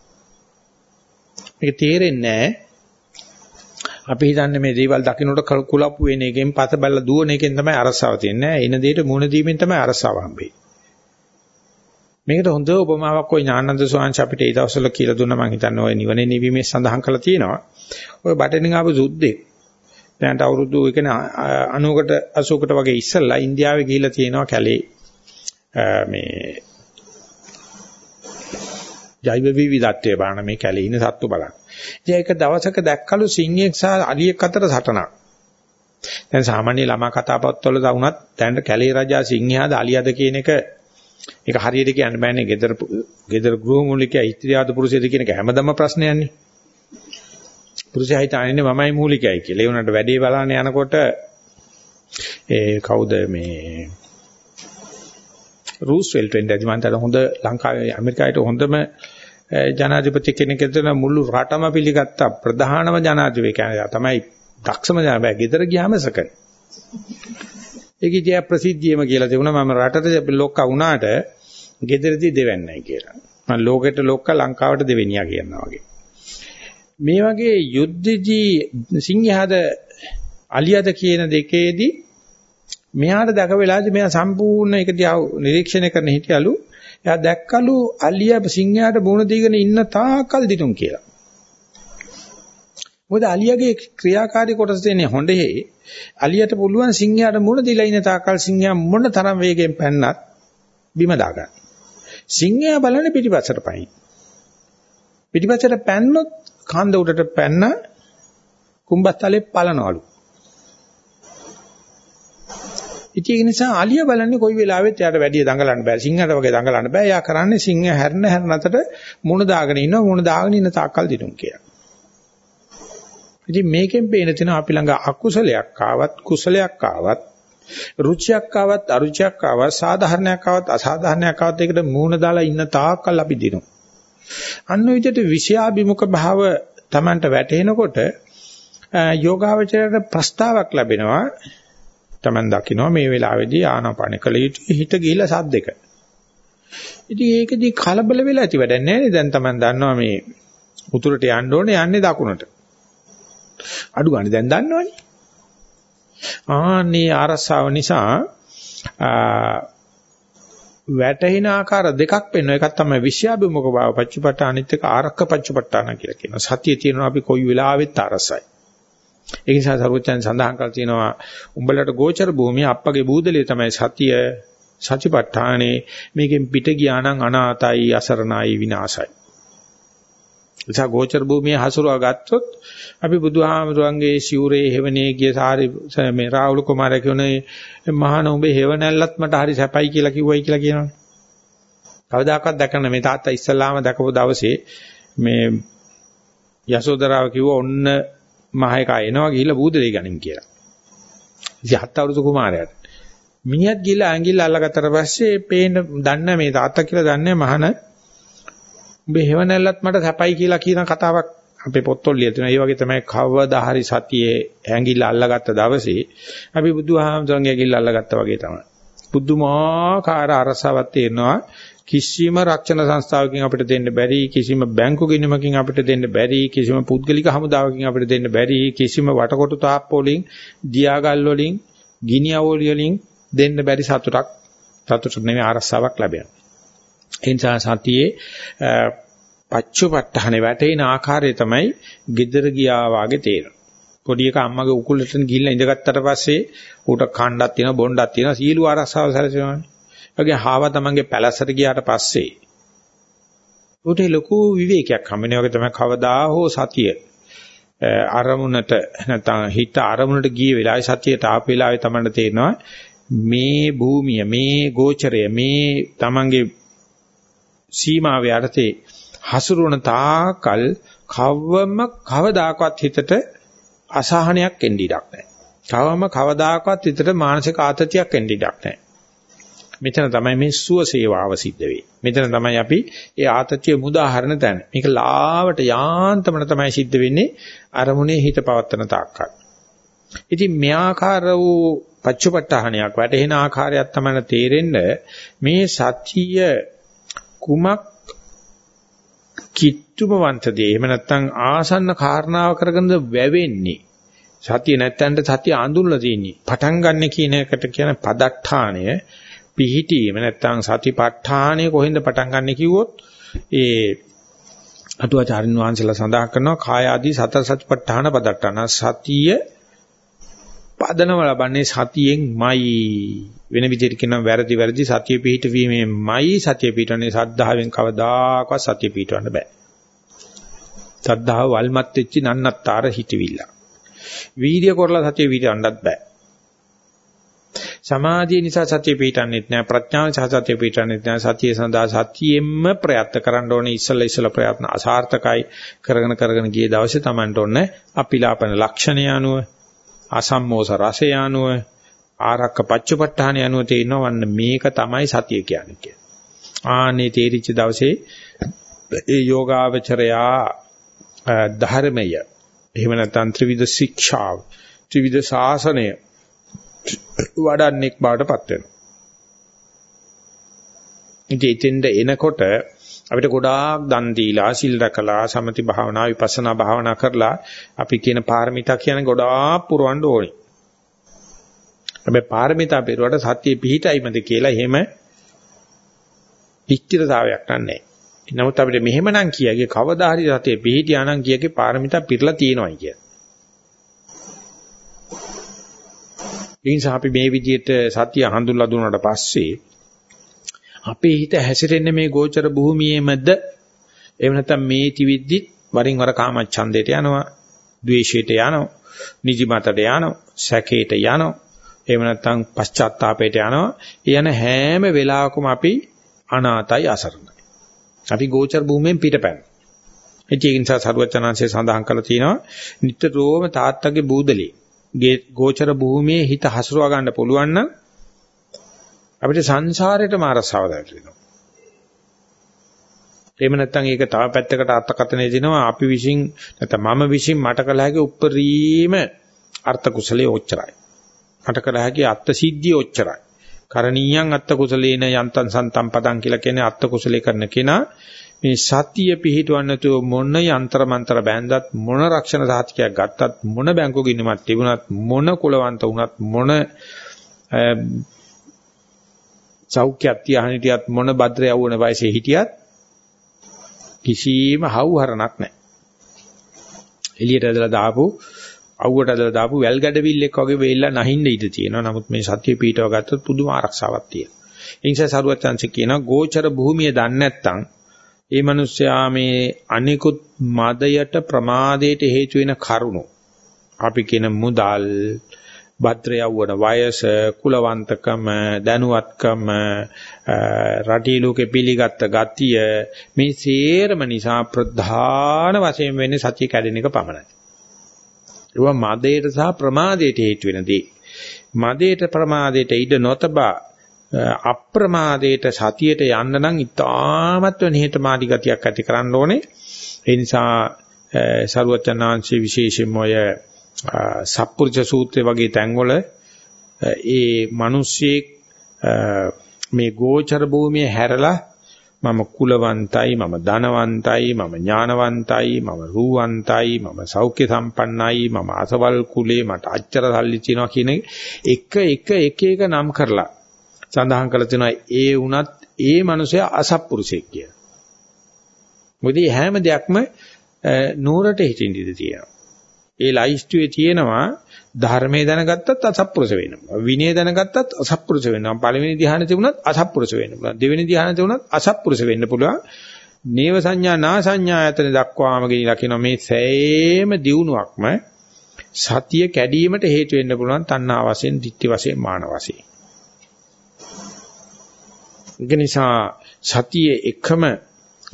මේක තේරෙන්නේ නැහැ අපි හිතන්නේ මේ දේවල් දකින්නට කුලප්පු වෙන එකෙන් පත බැලලා දුවන එකෙන් තමයි අරසාව තියෙන්නේ. එන දෙයට මුණ දීමෙන් තමයි අරසාව හම්බෙන්නේ. මේකට හොඳ උපමාවක් ওই ඥානන්ද ස්වාමීන් අපිට ඒ දවස්වල කියලා දුන්නා මම හිතන්නේ ওই නිවනේ නිවීමේ සඳහන් කරලා තියෙනවා. ওই බටනින් ආපු සුද්දෙක් දැනට අවුරුදු ඒ කියන්නේ 90කට 80කට වගේ ඉස්සෙල්ලා ඉන්දියාවේ ගිහිල්ලා තියෙනවා කැලේ මේ ජෛව විවිධත්වයේ බලන මේ කැලේ ඉන්න සත්තු බලන්න. ඉතින් ඒක දවසක දැක්කලු සිංහෙක් සහ අලියෙක් අතර සටනක්. දැන් සාමාන්‍ය ළමා කතාපොත්වල වුණත් දැන් කැලේ රජා සිංහයාද අලියාද කියන එක ඒක හරියට කියන්න බෑනේ. gedara gedara ගෘහ මූලිකයි ස්ත්‍රියාද පුරුෂයාද කියන එක හැමදම ප්‍රශ්නයක්නේ. පුරුෂයා හිතන්නේ මමයි මූලිකයි කියලා. ඒ උනට වැඩේ බලන්න යනකොට ඒ කවුද මේ රූස්වෙල්ට් වෙන්න ඇති මම හොඳ ලංකාවේ ඇමරිකාවේ හොඳම ජනාධිපති කෙනෙක් ඇතුළ මුළු රටම පිළිගත්ත ප්‍රධානම ජනාධිපති කෙනා තමයි දක්ෂම ජනාධිපති. ගෙදර ගියාම සකන. ඒකේ ප්‍රසිද්ධියම කියලා තිබුණා මම රටට ලොක්කා වුණාට ගෙදරදී දෙවන්නයි කියලා. මම ලෝකෙට ලොක්කා ලංකාවට දෙවෙනියා කියනවා වගේ. මේ වගේ යුද්ධදී සිංහයාද අලියද කියන දෙකේදී මෙයාට දැක වෙලාදී මෙයා සම්පූර්ණ ඒක දිහා නිරීක්ෂණය කරන හිටියලු එයා දැක්කලු අලියා සිංහයාට බොණ දීගෙන ඉන්න තාකල් දිනුම් කියලා. මොකද අලියාගේ ක්‍රියාකාරී කොටස තියෙන්නේ හොඬේ අලියට පුළුවන් සිංහයාට මුණ දීලා ඉන්න තාකල් සිංහයා මොන තරම් වේගෙන් පැන්නත් බිම දාගන්න. සිංහයා බලන්නේ පිටිපස්සට පයින්. පිටිපස්සට පැන්නොත් කන්ද උඩට පැන්න කුඹස්තලේ පලනවලු. ඉතින් ඒ නිසා අලිය බලන්නේ කොයි වෙලාවෙත් එයාට වැඩි දඟලන්න බෑ. සිංහට වගේ දඟලන්න බෑ. එයා කරන්නේ සිංහ හැරෙන හැරෙන අතට මුණ දාගෙන ඉන්නවා. මුණ දාගෙන ඉන්න තාක්කල් දිනුම් කියලා. ඉතින් මේකෙන් පේන තැන අපි ළඟ අකුසලයක් ආවත් කුසලයක් ආවත් රුචියක් ආවත් අරුචියක් ආවත් සාධාරණයක් ආවත් අසාධාරණයක් ආවත් ඒකට මූණ දාලා ඉන්න තාක්කල් අපි දිනු. අන්න විදිහට විෂයාභිමුඛ භාව Tamanට වැටෙනකොට යෝගාවචරයට ප්‍රස්තාවක් ලැබෙනවා. Taman දකිනවා මේ වෙලාවේදී ආනාපාන කළ යුතු හිත ගිහිලා සද්දෙක. ඉතින් ඒකදී කලබල වෙලා ඇති වැඩක් නැහැ නේ. දැන් Taman දන්නවා මේ උතුරට යන්න ඕනේ යන්නේ දකුණට. අඩු ගන්න දැන් දන්නවනේ. ආන්නේ ආරස්සාව නිසා වැටහින ආකාර දෙකක් වෙනවා. එකක් තමයි විශ්‍යාභිමුඛ භාව පච්චපට්ඨාන අනිත් එක ආරක්ක පච්චපට්ඨාන කියලා කියනවා. සතිය තියෙනවා අපි කොයි වෙලාවෙත් අරසයි. ඒ නිසා සරුවචන් සඳහන් කර තියෙනවා උඹලට ගෝචර භූමිය අප්පගේ බූදලිය තමයි සතිය සතිපට්ඨානේ මේකෙන් පිට ගියා නම් අනාතයි අසරණයි විනාශයි. එසා ගෝචර භූමියේ හසුරුවා ගත්තොත් අපි බුදුහාමුදුරන්ගේ සිවුරේ හේවණේ ගිය සාරි මේ රාහුල කුමාරයා කියනේ මහාන උඹේ හේවණැල්ලත් මට හරි සැපයි කියලා කිව්වයි කියලා කියනවනේ. කවදාකවත් දැකන්න මේ තාත්තා ඉස්සල්ලාම දැකපු දවසේ මේ යසෝදරාව කිව්ව ඔන්න මහේකා එනවා ගිහිල්ලා බූදලේ ගනින් කියලා. ඉතින් හත් අවුරුදු කුමාරයාට. මිනිහත් ගිහිල්ලා ඇඟිල්ල අල්ලගත්තට පස්සේ පේන දන්න මේ තාත්තා කියලා දන්නේ මහාන උඹේ හේවණැල්ලත් මට සැපයි කියලා කියන කතාවක් අපේ පොත්වල ලියලා තියෙනවා. ඒ වගේ තමයි කවදා හරි සතියේ ඇඟිල්ල අල්ලගත්ත දවසේ අපි බුදුහාමුදුරන්ගේ ඇඟිල්ල අල්ලගත්තා වගේ තමයි. බුදුමාකාර අරසාවක් තියෙනවා. කිසිම රක්ෂණ සංස්ථාවකින් අපිට දෙන්න බැරි කිසිම බැංකු ගිණුමකින් අපිට දෙන්න බැරි කිසිම පුද්ගලික හමුදාවකින් අපිට දෙන්න බැරි කිසිම වටකොටු තාප්ප වලින් දියාගල් වලින් ගිනි අවෝලි වලින් දෙන්න බැරි සතුටක් සතුට නෙමෙයි ආරස්සාවක් ලැබෙනවා ඒ නිසා සතියේ පච්චුපට්ඨානේ වැටෙන ආකාරය තමයි gedara ගියා වාගේ තේරෙන. පොඩි එක අම්මගේ උකුලට ගිහිල්ලා ඉඳගත්තට පස්සේ ඌට කණ්ඩක් තියෙනවා බොණ්ඩක් තියෙනවා සීළු ආරස්සාව සැලසෙනවානේ. වගේ හාව තමන්ගේ පැලැස්සට ගියාට පස්සේ ඌට ලොකු විවේකයක් හම්බෙනවා. වගේ තමයි කවදා හෝ සතිය අරමුණට නැත්නම් හිත අරමුණට ගිය වෙලාවේ සතියට ආපු වෙලාවේ තමයි තේරෙනවා මේ භූමිය මේ ගෝචරය මේ තමන්ගේ සීමාව යටතේ හසුරුවන තාකල් කවම කවදාකවත් හිතට අසහනයක් එන්න ඉඩක් නැහැ. කවම කවදාකවත් හිතට මානසික ආතතියක් එන්න ඉඩක් නැහැ. මෙතන තමයි මේ සුව සේවාව සිද්ධ වෙන්නේ. මෙතන තමයි අපි ඒ ආතතිය මුදාහරණ තැන. මේක ලාවට යාන්තමන තමයි සිද්ධ වෙන්නේ අරමුණේ හිත පවත්තන තාක්කල්. ඉතින් මේ ආකාර වූ පච්චපට්ඨානයක් වැටෙන ආකාරයක් තමයි තේරෙන්න මේ සතිය කුමක් කිට්ටුමවන්තදී එහෙම නැත්නම් ආසන්න කාරණාව කරගෙනද වැවෙන්නේ සතිය නැත්තන්ට සතිය අඳුල්ලා තියෙන්නේ පටන් ගන්න කියන එකට කියන පදට්ඨානය පිහිටීම නැත්තම් සතිපට්ඨානය කොහෙන්ද පටන් ගන්න කිව්වොත් ඒ අටුවාචාරින් වහන්සේලා සඳහන් කරනවා කාය ආදී සතර සතිපට්ඨාන පදට්ඨාන සතිය පදනම ලබන්නේ සතියෙන්මයි වෙන විදිහට කියනවා වැරදි වැරදි සතිය පිහිටවීමෙන්මයි සතිය පිහිටන්නේ සද්ධාවෙන් කවදාකවත් සතිය පිහිටවන්න බෑ. සද්ධාව වල්මත් වෙච්ච නන්නත්තර හිතවිල්ල. වීර්ය කරලා සතිය පිහිටවන්නත් බෑ. සමාධිය නිසා සතිය පිහිටන්නේත් නෑ ප්‍රඥාව නිසා සතිය පිහිටන්නේත් නෑ. සතිය සඳහා සතියෙම්ම ප්‍රයත්න කරන්න ඕනේ. ඉස්සලා ඉස්සලා ප්‍රයත්න අසාර්ථකයි. කරගෙන කරගෙන ගිය දවසේ Tamanට ඕනේ අපිලාපන ලක්ෂණය අනුව අසම්මෝස රසය අනුව ආරක්ක පච්චපට්ඨාන අනුව තේිනවන්න මේක තමයි සතිය කියන්නේ කියලා. ආනේ තේරිච්ච දවසේ ඒ යෝගාවචරයා ධර්මය එහෙම නැත්නම් ත්‍රිවිධ ශික්ෂාව ත්‍රිවිධ ශාසනය වඩන්නෙක් බවටපත් වෙනවා. ඉතින් එනකොට අපිට ගොඩාක් දන් දීලා සිල් රැකලා සමති භාවනා විපස්සනා භාවනා කරලා අපි කියන පාරමිතා කියන ගොඩාක් පුරවන්න ඕනේ. හැබැයි පාරමිතා පෙරුවට සත්‍ය පිහිටයිමද කියලා එහෙම පිටිරතාවයක් නැහැ. නමුත් අපිට මෙහෙමනම් කියගේ කවදා හරි සත්‍ය පිහිටියා නම් කියගේ පාරමිතා පිරලා තියෙනවායි කිය. ඒ නිසා අපි මේ විදිහට සත්‍ය හඳුන්ලා දුන්නාට පස්සේ අපේ හිත හැසිරෙන්නේ මේ ගෝචර භූමියේමද? එහෙම නැත්නම් මේ තිවිද්දි වරින් වර කාමච්ඡන්දයට යනවා ද්වේෂයට යනවා නිදිමතට යනවා සැකයට යනවා එහෙම නැත්නම් පශ්චාත්තාපයට යනවා. යන හැම වෙලාවකම අපි අනාතයි අසරණයි. අපි ගෝචර භූමියෙන් පිටපැන ඒක නිසා සරුවචනාංශයේ සඳහන් කරලා තියෙනවා නිතරම තාත්තගේ බූදලේ ගෝචර භූමියේ හිත හසුරවා ගන්න පුළුවන් නම් අපිට සංසාරේටම අරසාව දැනෙනවා. එහෙම නැත්නම් ඒක තව පැත්තකට අර්ථකථනය දෙනවා අපි විශ්ින් නැත්නම් මම විශ්ින් මට කළ හැකි උප්පරීම අර්ථ කුසලයේ ඔච්චරයි. මට කළ හැකි අත්ත් සිද්ධිය ඔච්චරයි. කරණීයන් අත්ත් කුසලේන යන්තං සන්තම් පදං කියලා කියන්නේ අත්ත් කුසලේ කරන කෙනා මේ සතිය පිහිටවන්න නැතුව මොන යంత్ర මන්ත්‍ර බැඳත් මොන රක්ෂණ සාහිත්‍යයක් ගත්තත් මොන බැංකු ගින්නමක් තිබුණත් මොන කුලවන්ත වුණත් මොන සෞඛ්‍යයක් තියාගෙන හිටියත් මොන භද්‍ර යවුණ වයසේ හිටියත් කිසිම හවුහරණක් නැහැ. එළියට ඇදලා දාපු අවුවට ඇදලා දාපු වැල් ගැඩවිල්ලෙක් වගේ වෙilla නැහින්න ඉඩ තියෙනවා. නමුත් මේ සත්‍ය පීඨව ගත්තොත් පුදුම ආරක්ෂාවක් තියෙනවා. ඒ නිසා සරුවත් chance කියනවා ගෝචර භූමිය දන්නේ නැත්නම් ඒ මිනිස්යා මේ අනිකුත් මදයට ප්‍රමාදයට හේතු වෙන කරුණු අපි කියන මුදල් භද්‍ර යවවන වයස කුලවන්තකම දැනුවත්කම රටී ලෝකෙ පිළිගත් ගතිය මේ සේරම නිසා ප්‍රධාන වශයෙන් වෙන්නේ සත්‍ය කැඩෙන එක පමණයි. ඒවා මදයට සහ ප්‍රමාදයට හේතු වෙන දේ. මදයට ප්‍රමාදයට ඉඩ නොතබා අප්‍රමාදයට සතියට යන්න නම් ඉතාමත්ව නිහතමානී ගතියක් ඇති කරන්න ඕනේ. ඒ නිසා සරුවචනාංශයේ විශේෂයෙන්ම ඔය සප්පුරුෂ සූත්‍රය වගේ තැන්වල ඒ මිනිස්සෙක් මේ ගෝචර භූමිය හැරලා මම කුලවන්තයි මම ධනවන්තයි මම ඥානවන්තයි මම රූවන්තයි මම සෞඛ්‍ය සම්පන්නයි මම අසවල් කුලේ මට අච්චර සල්ලි තියෙනවා කියන එක එක එක එක නම් කරලා සඳහන් කරලා තියෙනවා ඒ වුණත් ඒ මනුස්සයා අසත්පුරුෂයෙක් කියලා. මොකද හැම දෙයක්ම නూరుට හිටින්න ඉඩ තියෙනවා. ඒ ලයිස්ට්ුවේ තියෙනවා ධර්මයේ දැනගත්තත් අසත්පුරුෂ වෙනවා. විනය දැනගත්තත් අසත්පුරුෂ වෙනවා. පළවෙනි ධ්‍යානෙ තිබුණත් අසත්පුරුෂ වෙන්න පුළුවන්. දෙවෙනි ධ්‍යානෙ තිබුණත් අසත්පුරුෂ වෙන්න පුළුවන්. නේව සංඥා නා සංඥා යතන දක්වාම ගෙනිලා කියනවා මේ සෑම දියුණුවක්ම සතිය කැඩීමට හේතු වෙන්න පුළුවන් තණ්හා වශයෙන්, ditthi වශයෙන්, මාන වශයෙන්. ඒක නිසා සතියේ එකම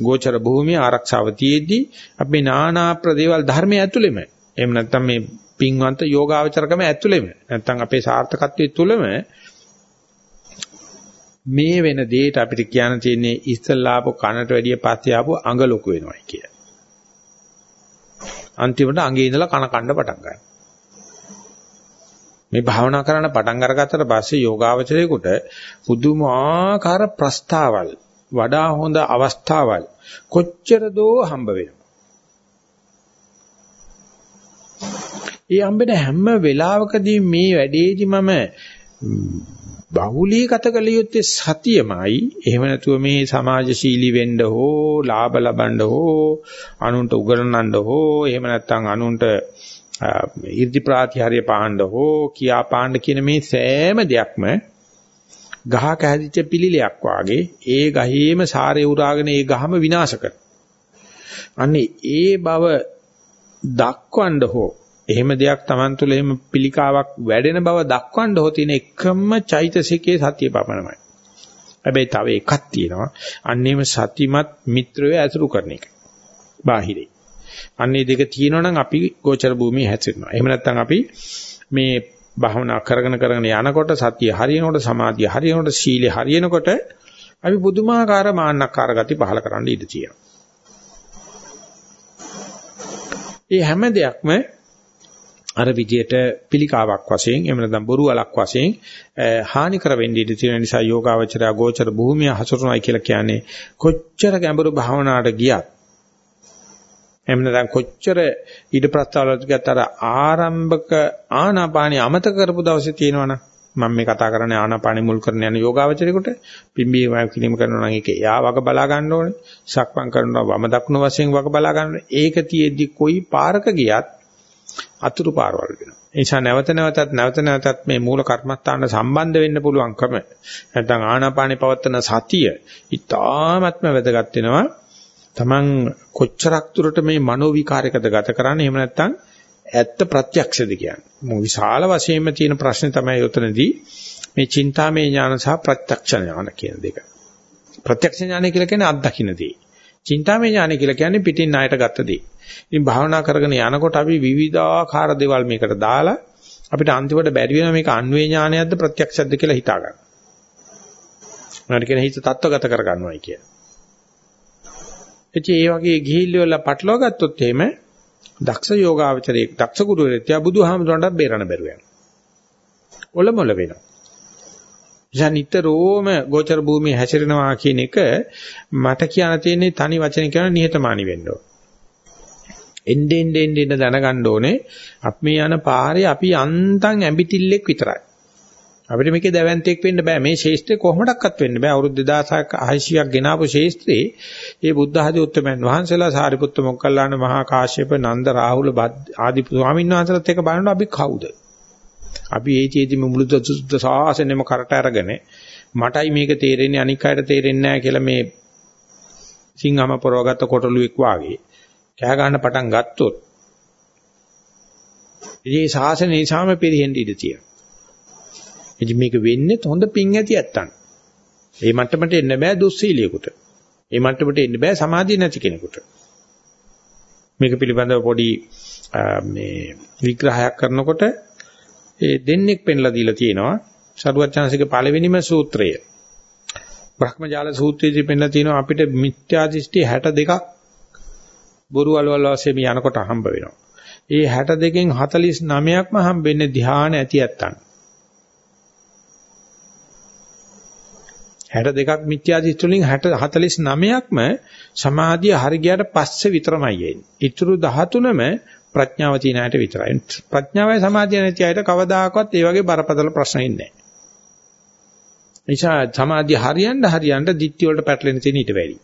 ගෝචර භූමිය ආරක්ෂාව තියේදී අපි නානා ප්‍රදේවල් ධර්මයේ ඇතුළෙම එහෙම නැත්නම් මේ පින්වන්ත යෝගාවචරකම ඇතුළෙම නැත්නම් අපේ සාර්ථකත්වයේ තුලම මේ වෙන දෙයට අපිට කියන්න තියෙන්නේ ඉස්සල්ලාප කනට වැඩිය පස්සේ ආපු අඟ ලොකු වෙනවයි කියලා. අන්තිමට අඟේ ඉඳලා කන කන්න පටන් ගන්නවා. මේ භාවනා කරන්න පටන් අරගත්තට පස්සේ යෝගාවචරයේකට පුදුමාකාර ප්‍රස්තාවල් වඩා හොඳ අවස්ථාවල් කොච්චර දෝ හම්බ වෙනවා. ඒ හම්බෙන හැම වෙලාවකදී මේ වැඩේදි මම බහුලීගත කළ යුත්තේ සතියමයි එහෙම නැතුව මේ සමාජශීලී වෙන්න හෝ ලාභ ලබන්න හෝ අනුන්ට උගලනන්න හෝ එහෙම නැත්නම් අනුන්ට 이르දි ප්‍රාතිහාර්ය පාණ්ඩ හෝ කියා පාණ්ඩ කියන මේ සෑම දෙයක්ම ගහක හැදිච්ච පිළිලයක් වාගේ ඒ ගහේම සාරේ උරාගෙන ඒ ගහම විනාශ කරනවා. අන්නේ ඒ බව දක්වන්න හෝ එහෙම දෙයක් Taman තුල එහෙම පිළිකාවක් වැඩෙන බව දක්වන්න හෝ තියෙන එකම චෛතසිකයේ සතිය පමණයි. හැබැයි තව එකක් තියෙනවා. අන්නේම සතිමත් මිත්‍රයෝ ඇසුරු කරන එක. බාහිරේ. අන්නේ දෙක තියෙනවනම් අපි ගෝචර භූමියේ හැසිරෙනවා. එහෙම නැත්නම් අපි මේ භාවනා කරගෙන කරගෙන යනකොට සතිය හරියනකොට සමාධිය හරියනකොට සීලය හරියනකොට අපි පුදුමාකාර මාන්නකාර ගති පහල කරන්න ඉඩ තියෙනවා. මේ හැම දෙයක්ම අර විදියට පිළිකාවක් වශයෙන් එහෙම නැත්නම් බොරු වලක් වශයෙන් හානි කර වෙන්න ඉඩ තියෙන නිසා යෝගාවචරය ගෝචර භූමිය හසුරුවයි කියලා කියන්නේ කොච්චර ගැඹුරු භාවනාවට ගියත් එහෙම නැත්නම් කොච්චර ඊට ප්‍රස්තාවලට ගියත් අර ආරම්භක ආනාපානිය අමතක කරපු දවසේ තියෙනවනම් මම මේ කතා කරන්නේ ආනාපානෙ මුල් කරන යන යෝගාවචරයකට පිම්බීම කිලිම කරනවා නම් ඒක එයා වග බලා ගන්න ඕනේ සක්මන් කරනවා වම දකුණු වශයෙන් වග බලා ගන්න ඒක තියෙද්දි කොයි පාරක ගියත් අතුරු පාරවල් වෙනවා. ඒ නිසා නැවත නැවතත් නැවත නැවතත් මේ මූල කර්මස්ථාන සම්බන්ධ වෙන්න පුළුවන්කම නැත්නම් ආනාපානේ පවත්තන සතිය ඉතාමත්ම වැදගත් වෙනවා. Taman කොච්චරක් දුරට මේ මනෝ විකාරයකද ගත කරන්නේ එහෙම නැත්නම් ඇත්ත ප්‍රත්‍යක්ෂද කියන්නේ. මො විශාල වශයෙන්ම තියෙන ප්‍රශ්නේ තමයි උතනදී මේ චින්තාමය ඥාන සහ ප්‍රත්‍යක්ෂ ඥාන කියන දෙක. ප්‍රත්‍යක්ෂ ඥානය කියලා කියන්නේ අත්දකින්න දේ. චින්තාමය ඥානය කියලා කියන්නේ පිටින් ණයට ගත්ත දේ. ඉතින් භාවනා කරගෙන යනකොට අපි විවිධාකාර දේවල් මේකට දාලා අපිට අන්තිමට බැරි වෙනවා මේක අන්වේ ඥානයක්ද ප්‍රත්‍යක්ෂයක්ද කියලා හිතා ගන්න. මොනවද කියන හිත තත්ත්වගත කර ගන්නවයි කිය. එචේ ඒ වගේ ගිහිල්ල වල පටලවා ගත්තොත් එහෙම දක්ෂ යෝගාවචරයේ දක්ෂ ගුරුවරයෙක් බුදුහාමුදුරන්ට බේරන්න බැරුව යනවා. ඔලොමොල වෙනවා. ජනිතරෝම ගෝචර භූමියේ හැසිරෙනවා කියන එක මට කියන්න තියෙන්නේ තනි වචන කියන නිහතමානී වෙන්න ඕන. එන්නේ එන්නේ එන්නේ දැනගන්න ඕනේ අපි මේ යන පාරේ අපි අන්තං ඇඹිටිල්ලෙක් විතරයි. අපිට මේකේ දැවැන්තෙක් වෙන්න බෑ. මේ ශේෂ්ත්‍රේ කොහොමඩක්වත් වෙන්න බෑ. අවුරුදු 2600ක් ගෙනාවු ශේෂ්ත්‍රේ මේ බුද්ධ ආදී උත්තමයන් වහන්සේලා සාරිපුත්ත මොග්ගල්ලාන මහා කාශ්‍යප නන්ද රාහුල ආදී ස්වාමීන් වහන්සේලාත් එක්ක බලනකොට අපි කවුද? අපි ඒ චේති මුළු සුද්ධ සාසනෙම කරට අරගෙන මටයි මේක තේරෙන්නේ අනික් අයට තේරෙන්නේ නැහැ කියලා මේ සිංහම පොරවගත්ත කොටලුවෙක් වාගේ කෑ ගන්න පටන් ගත්තොත් ඉතින් ශාසනය නිසාම පිරෙහෙන්න ඉඩ තියෙනවා. ඉතින් මේක වෙන්නේ හොඳ පිං ඇති ඇත්තන්. ඒ මට්ටමට එන්න බෑ දුස්සීලියෙකුට. ඒ මට්ටමට එන්න බෑ සමාධිය නැති කෙනෙකුට. මේක පිළිබඳව පොඩි මේ විග්‍රහයක් කරනකොට ඒ දෙන්නෙක් පෙන්ලා දීලා තියෙනවා. සරුවචාන්සික පළවෙනිම සූත්‍රය. බ්‍රහ්මජාල සූත්‍රයේදී පෙන්ලා තියෙනවා අපිට මිත්‍යා දෘෂ්ටි 62ක් බොරු වලවල් වශයෙන් යනකොට හම්බ වෙනවා. ඒ 62කින් 49ක්ම හම්බෙන්නේ ධ්‍යාන ඇති ඇත්තන්. 62ක් මිත්‍යා දෘෂ්ටි වලින් 49ක්ම සමාධිය හරි ගියට පස්සේ විතරමයි එන්නේ. ඊටු 13ම ප්‍රඥාව තියෙන අයට විතරයි. ප්‍රඥාවයි සමාධිය නැති අයට කවදාකවත් ඒ වගේ බරපතල ප්‍රශ්න ඉන්නේ නැහැ. නිසා සමාධිය හරියන්න හරියන්න දිට්ඨි වලට පැටලෙන තියෙන ඊට වැඩි.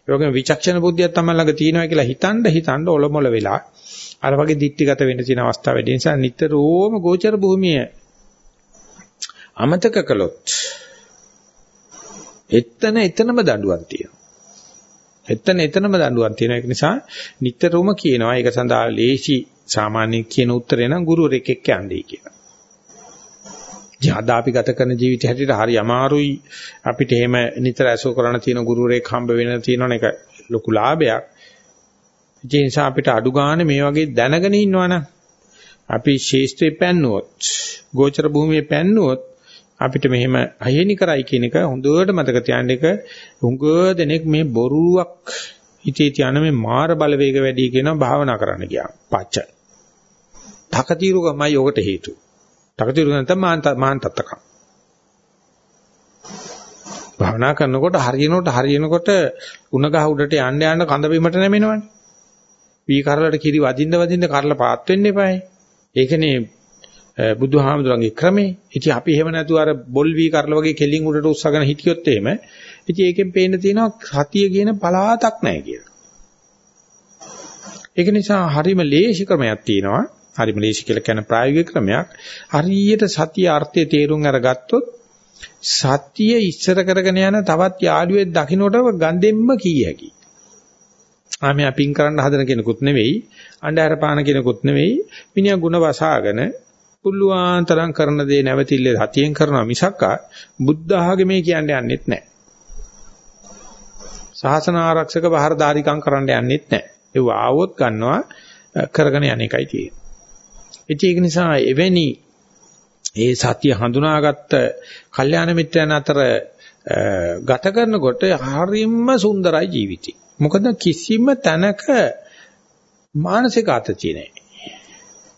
ඒ වගේම විචක්ෂණ බුද්ධියක් තමයි ළඟ තියෙනවා කියලා හිතනද හිතනද ඔලොමොල වෙලා අර වගේ දිට්ඨිගත වෙන්න තියෙන අවස්ථා වැඩි නිසා නිතරම ගෝචර භූමිය අමතක කළොත් එතන එතනම දඬුවම් තියෙනවා. එතන එතනම දඬුවම් තියෙන ඒක නිසා නිතරම කියනවා ඒක සඳහා ලේසි සාමාන්‍ය කියන උත්තරේ නම් ගුරුවරයෙක් එක්ක යන්නේ කියලා. ජාදා අපි ගත කරන ජීවිතය හැටියට හරි අමාරුයි අපිට එහෙම නිතර ඇසුර කරන තියෙන ගුරුවරයෙක් හම්බ වෙන තියෙනවනේ ඒක ලොකු ලාභයක්. ඒ නිසා අපිට අඩු ගන්න මේ වගේ දැනගෙන ඉන්නවනම් අපි ශේෂ්ත්‍රේ පැන්නුවොත් ගෝචර භූමියේ පැන්නුවොත් අපිට මෙහෙම අයෙනි කරයි කියන එක හොඳට මතක තියාගන්න එක හුඟ දෙනෙක් මේ බොරුවක් හිතේ තියන මේ මාර බලවේග වැඩි කියනවා භාවනා කරන්න ගියා. පච්ච. තකතිරුකමයි යොකට හේතුව. තකතිරු නැත්නම් මාන්ත මාන්තත්තකම්. භාවනා කරනකොට හරියනකොට හරියනකොට උණ ගහ උඩට යන්න යන්න කඳ බිමට නැමෙනවනේ. වී කරලට කිරි වදින්න වදින්න කරලා පාත් වෙන්න එපායි. ඒකනේ බුදුහාමුදුරන්ගේ ක්‍රමේ. ඉතින් අපි එහෙම නැතුව අර බොල් වී කරල වගේ කෙලින් උඩට උස්සගෙන හිටියොත් එහෙම ඉතින් ඒකෙන් පේන්න තියෙනවා සතිය කියන පලාතක් නැහැ කියලා. ඒක නිසා හරිම ලේසි ක්‍රමයක් තියෙනවා. හරිම ලේසි කියලා කියන ප්‍රායෝගික ක්‍රමයක්. හරියට සතිය අර්ථය තේරුම් අරගත්තොත් සතිය ඉස්සර කරගෙන යන තවත් යාළුවෙක් දකින්නට ගන්දෙම්ම කී හැකි. ආමේ අපින් කරන්න හදන කෙනෙකුත් නෙවෙයි, අnder පාන කෙනෙකුත් නෙවෙයි, මිනිහා ಗುಣ වසාගෙන පුළුවන් තරම් කරන දේ නැවතිල්ල හතියෙන් කරනවා මිසක්කා බුද්ධ ආගමේ කියන්නේ යන්නෙත් නැහැ. ශාසන ආරක්ෂක බහරදාරිකම් කරන්න යන්නෙත් නැහැ. ඒව ආවොත් ගන්නවා කරගෙන යන එකයි තියෙන්නේ. ඒක නිසා එවැනි ඒ සතිය හඳුනාගත්ත කල්යාණ මිත්‍රයන් අතර ගත කරනකොට හරිම සුන්දරයි ජීවිතේ. මොකද කිසිම තැනක මානසික අතතිය නැහැ.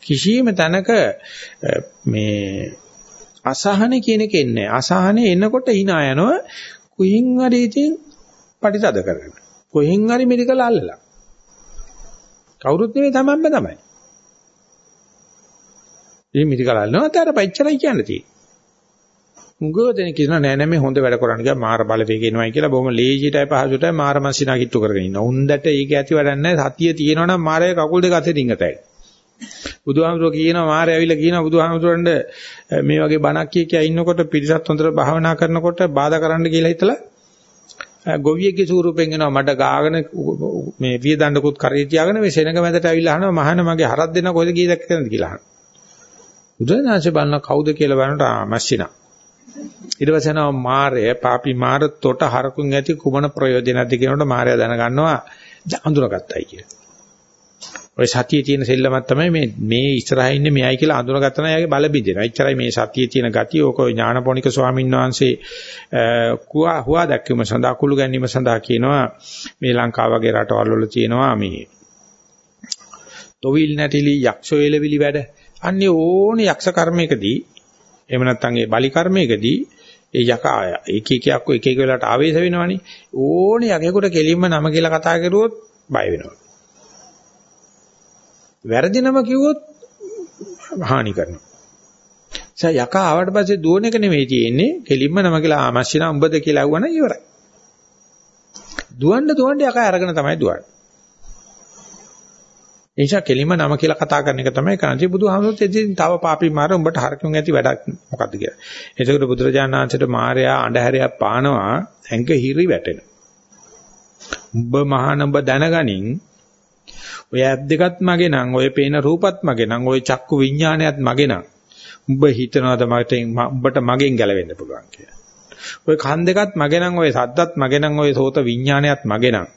කිසියම් තැනක මේ අසහන කියන එක එන්නේ අසහනේ එනකොට hina යනවා කුයින් හරි ඉතින් පටිසද කරගෙන කොහෙන් හරි මෙඩිකල් අල්ලලා කවුරුත් නෙවෙයි තමන්ම තමයි ඉතින් මෙඩිකල් අල්ලනවා අර පච්චරයි කියන්නේ තියෙන්නේ මුගෝ දෙන කියනවා නෑ නෑ මේ හොඳ වැඩ කරන්න ගියා මාර බලවේග එනවයි කියලා බොහොම ලේසියටයි පහසුටයි මාර මස්සිනා කිට්ටු කරගෙන ඉන්නවා. උන්දට ඒක ඇති වැඩක් නෑ. සතිය තියෙනවනම් මාරේ කකුල් දෙක අතේ රිංගතයි. බුදුහාමුදුරුවෝ කියනවා මාරේ ඇවිල්ලා කියනවා බුදුහාමුදුරන්ට මේ වගේ බණක් කිය කිය ඉන්නකොට පිරිසත් හොඳට භාවනා කරනකොට බාධා කරන්න කියලා හිතලා ගොවියෙක්ගේ ස්වරූපෙන් එනවා මඩ ගාගෙන මේ වියදඬකුත් කරේ තියාගෙන මේ සෙනඟ මැදට ඇවිල්ලා අහනවා මහාන මගේ හරක් දෙන්න කොහෙද ගියේ දැක්කද කියලා අහනවා. බුදුරජාණන්සේ බලන කවුද කියලා බලනට මස්සිනා. ඊට පස්සේ යනවා මාරය, පාපි මාර තොට හරකුන් ඇති කුමන ප්‍රයෝජනක්ද කියනකොට මාරය දැනගන්නවා අඳුරගත්තයි කියලා. ඔය සතියේ තියෙන සෙල්ලමක් තමයි මේ මේ ඉස්සරහා ඉන්නේ මෙයයි කියලා අඳුනගත්තා නම් එයාගේ බල බිඳිනවා. එච්චරයි මේ සතියේ තියෙන ගතිය. ඕක ඥානපෝනික ස්වාමීන් වහන්සේ කුවා හුවා දැක්වීම සඳහා කුළු ගැනීම සඳහා කියනවා මේ ලංකාව වගේ රටවල් වල තියෙනවා මේ තොවිල් නැටිලි යක්ෂ වේලවිලි වැඩ. අන්නේ ඕන යක්ෂ කර්මයකදී එහෙම නැත්නම් ඒ බලි කර්මයකදී ඒ යකා එක එක යක්කෝ එක එක වෙලාවට ආවේශ වෙනවනේ. ඕනේ යකෙකුට කෙලින්ම නම කියලා කතා කරුවොත් බය වෙනවා. වැරදි නම කිව්වොත් හානි කරනවා. ඒ යකා ආවට පස්සේ දුවන එක නෙවෙයි තියෙන්නේ. කෙලින්ම නම කියලා ආමස්සිනා උඹද කියලා අහුවනම් ඉවරයි. දුවන්න දුවන්න යකා අරගෙන තමයි දුවන්නේ. එනිසා කෙලින්ම නම කියලා කතා කරන එක තමයි කරන්නේ. බුදුහාමුදුරුවෝ එදින් තව පාපී මාර උඹට හරකුන් ඇති වැඩක් මොකද්ද කියලා. එතකොට බුදුරජාණන් වහන්සේට මාර්යා අඬහැරයක් පානවා ඇඟ හිරි වැටෙන. උඹ මහාන උඹ දැනගනින් ඔය ඇත් දෙකත් මගේ නම් ඔය පේන රූපත් මගේ නම් ඔය චක්කු විඥානයත් මගේ නම්. උඹ හිතනවාද මට උඹට මගෙන් ගැලවෙන්න පුළුවන් කියලා. ඔය කන් දෙකත් මගේ නම් ඔය සද්දත් මගේ නම් ඔය සෝත විඥානයත් මගේ නම්.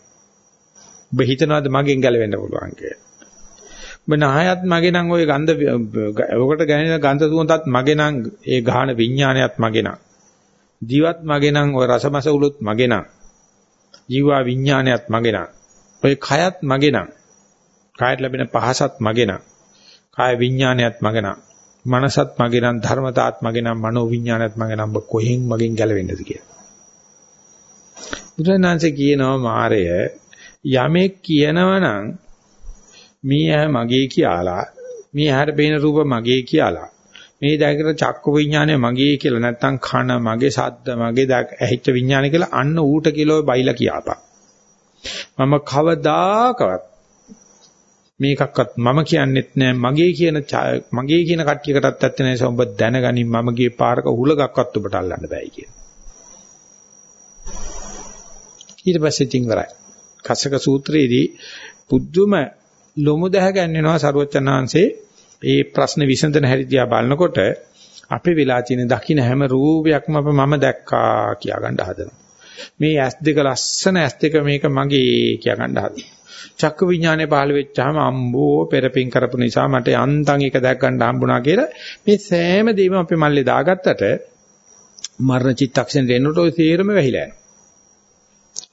උඹ හිතනවාද මගෙන් ගැලවෙන්න පුළුවන් කියලා. උඹ නහයත් මගේ නම් ඔය ගන්ධ ඔකට ගැනෙන ගන්ධ සුවඳත් මගේ නම් ඒ ගාහන විඥානයත් මගේ නම්. ජීවත් මගේ නම් ඔය රසමස උලුත් මගේ නම්. ජීවා විඥානයත් මගේ නම්. ඔය කයත් මගේ නම්. කායට ලැබෙන පහසත් මගේ නම් කාය විඥානයත් මගේ නම් මනසත් මගේ නම් ධර්මතාත් මගේ නම් මනෝ විඥානයත් මගේ නම් කොහෙන් මගෙන් ගැලවෙන්නද කියලා. බුදුරජාණන්සේ කියනවා මාරය යමෙක් කියනවනම් මේ ඇහ මගේ කියලා මේ ඇහැට පේන රූප මගේ කියලා මේ දැකලා චක්ක විඥානය මගේ කියලා නැත්තම් කන මගේ ශබ්ද මගේ ඇහිච්ච විඥානය කියලා අන්න ඌට කිලෝ බයිලා කියාපන් මම කවදාකවත් මේකක්වත් මම කියන්නෙත් නෑ මගේ කියන මගේ කියන කට්ටියකටත් ඇත්ත නෑ ඔබ දැනගනින් මම ගියේ පාරක හුලගක්වත් ඔබට අල්ලන්න බෑ කියන. ඊට පස්සේ තින්වරයි. කසක සූත්‍රයේදී පුදුම ලොමු දැහ ගන්නනවා සරුවචනාංශේ ඒ ප්‍රශ්න විසඳන හැටි දිහා බලනකොට අපේ වෙලා තියෙන දකින්න හැම රූපයක්ම මම දැක්කා කියා ගන්න හදනවා. මේ ඇස් දෙක ලස්සන ඇස් දෙක මේක මගේ කියා ගන්න හදනවා. චක්කු විඥානේ පහළ වෙච්චාම අම්බෝ පෙරපින් කරපු නිසා මට යන්තම් එක දැක් ගන්න හම්බුණා කියලා මේ සෑම දෙයක්ම අපේ මල්ලේ දාගත්තට මරණ චිත්තක්ෂණයට එනකොට ඔය තීරම වැහිලා යනවා.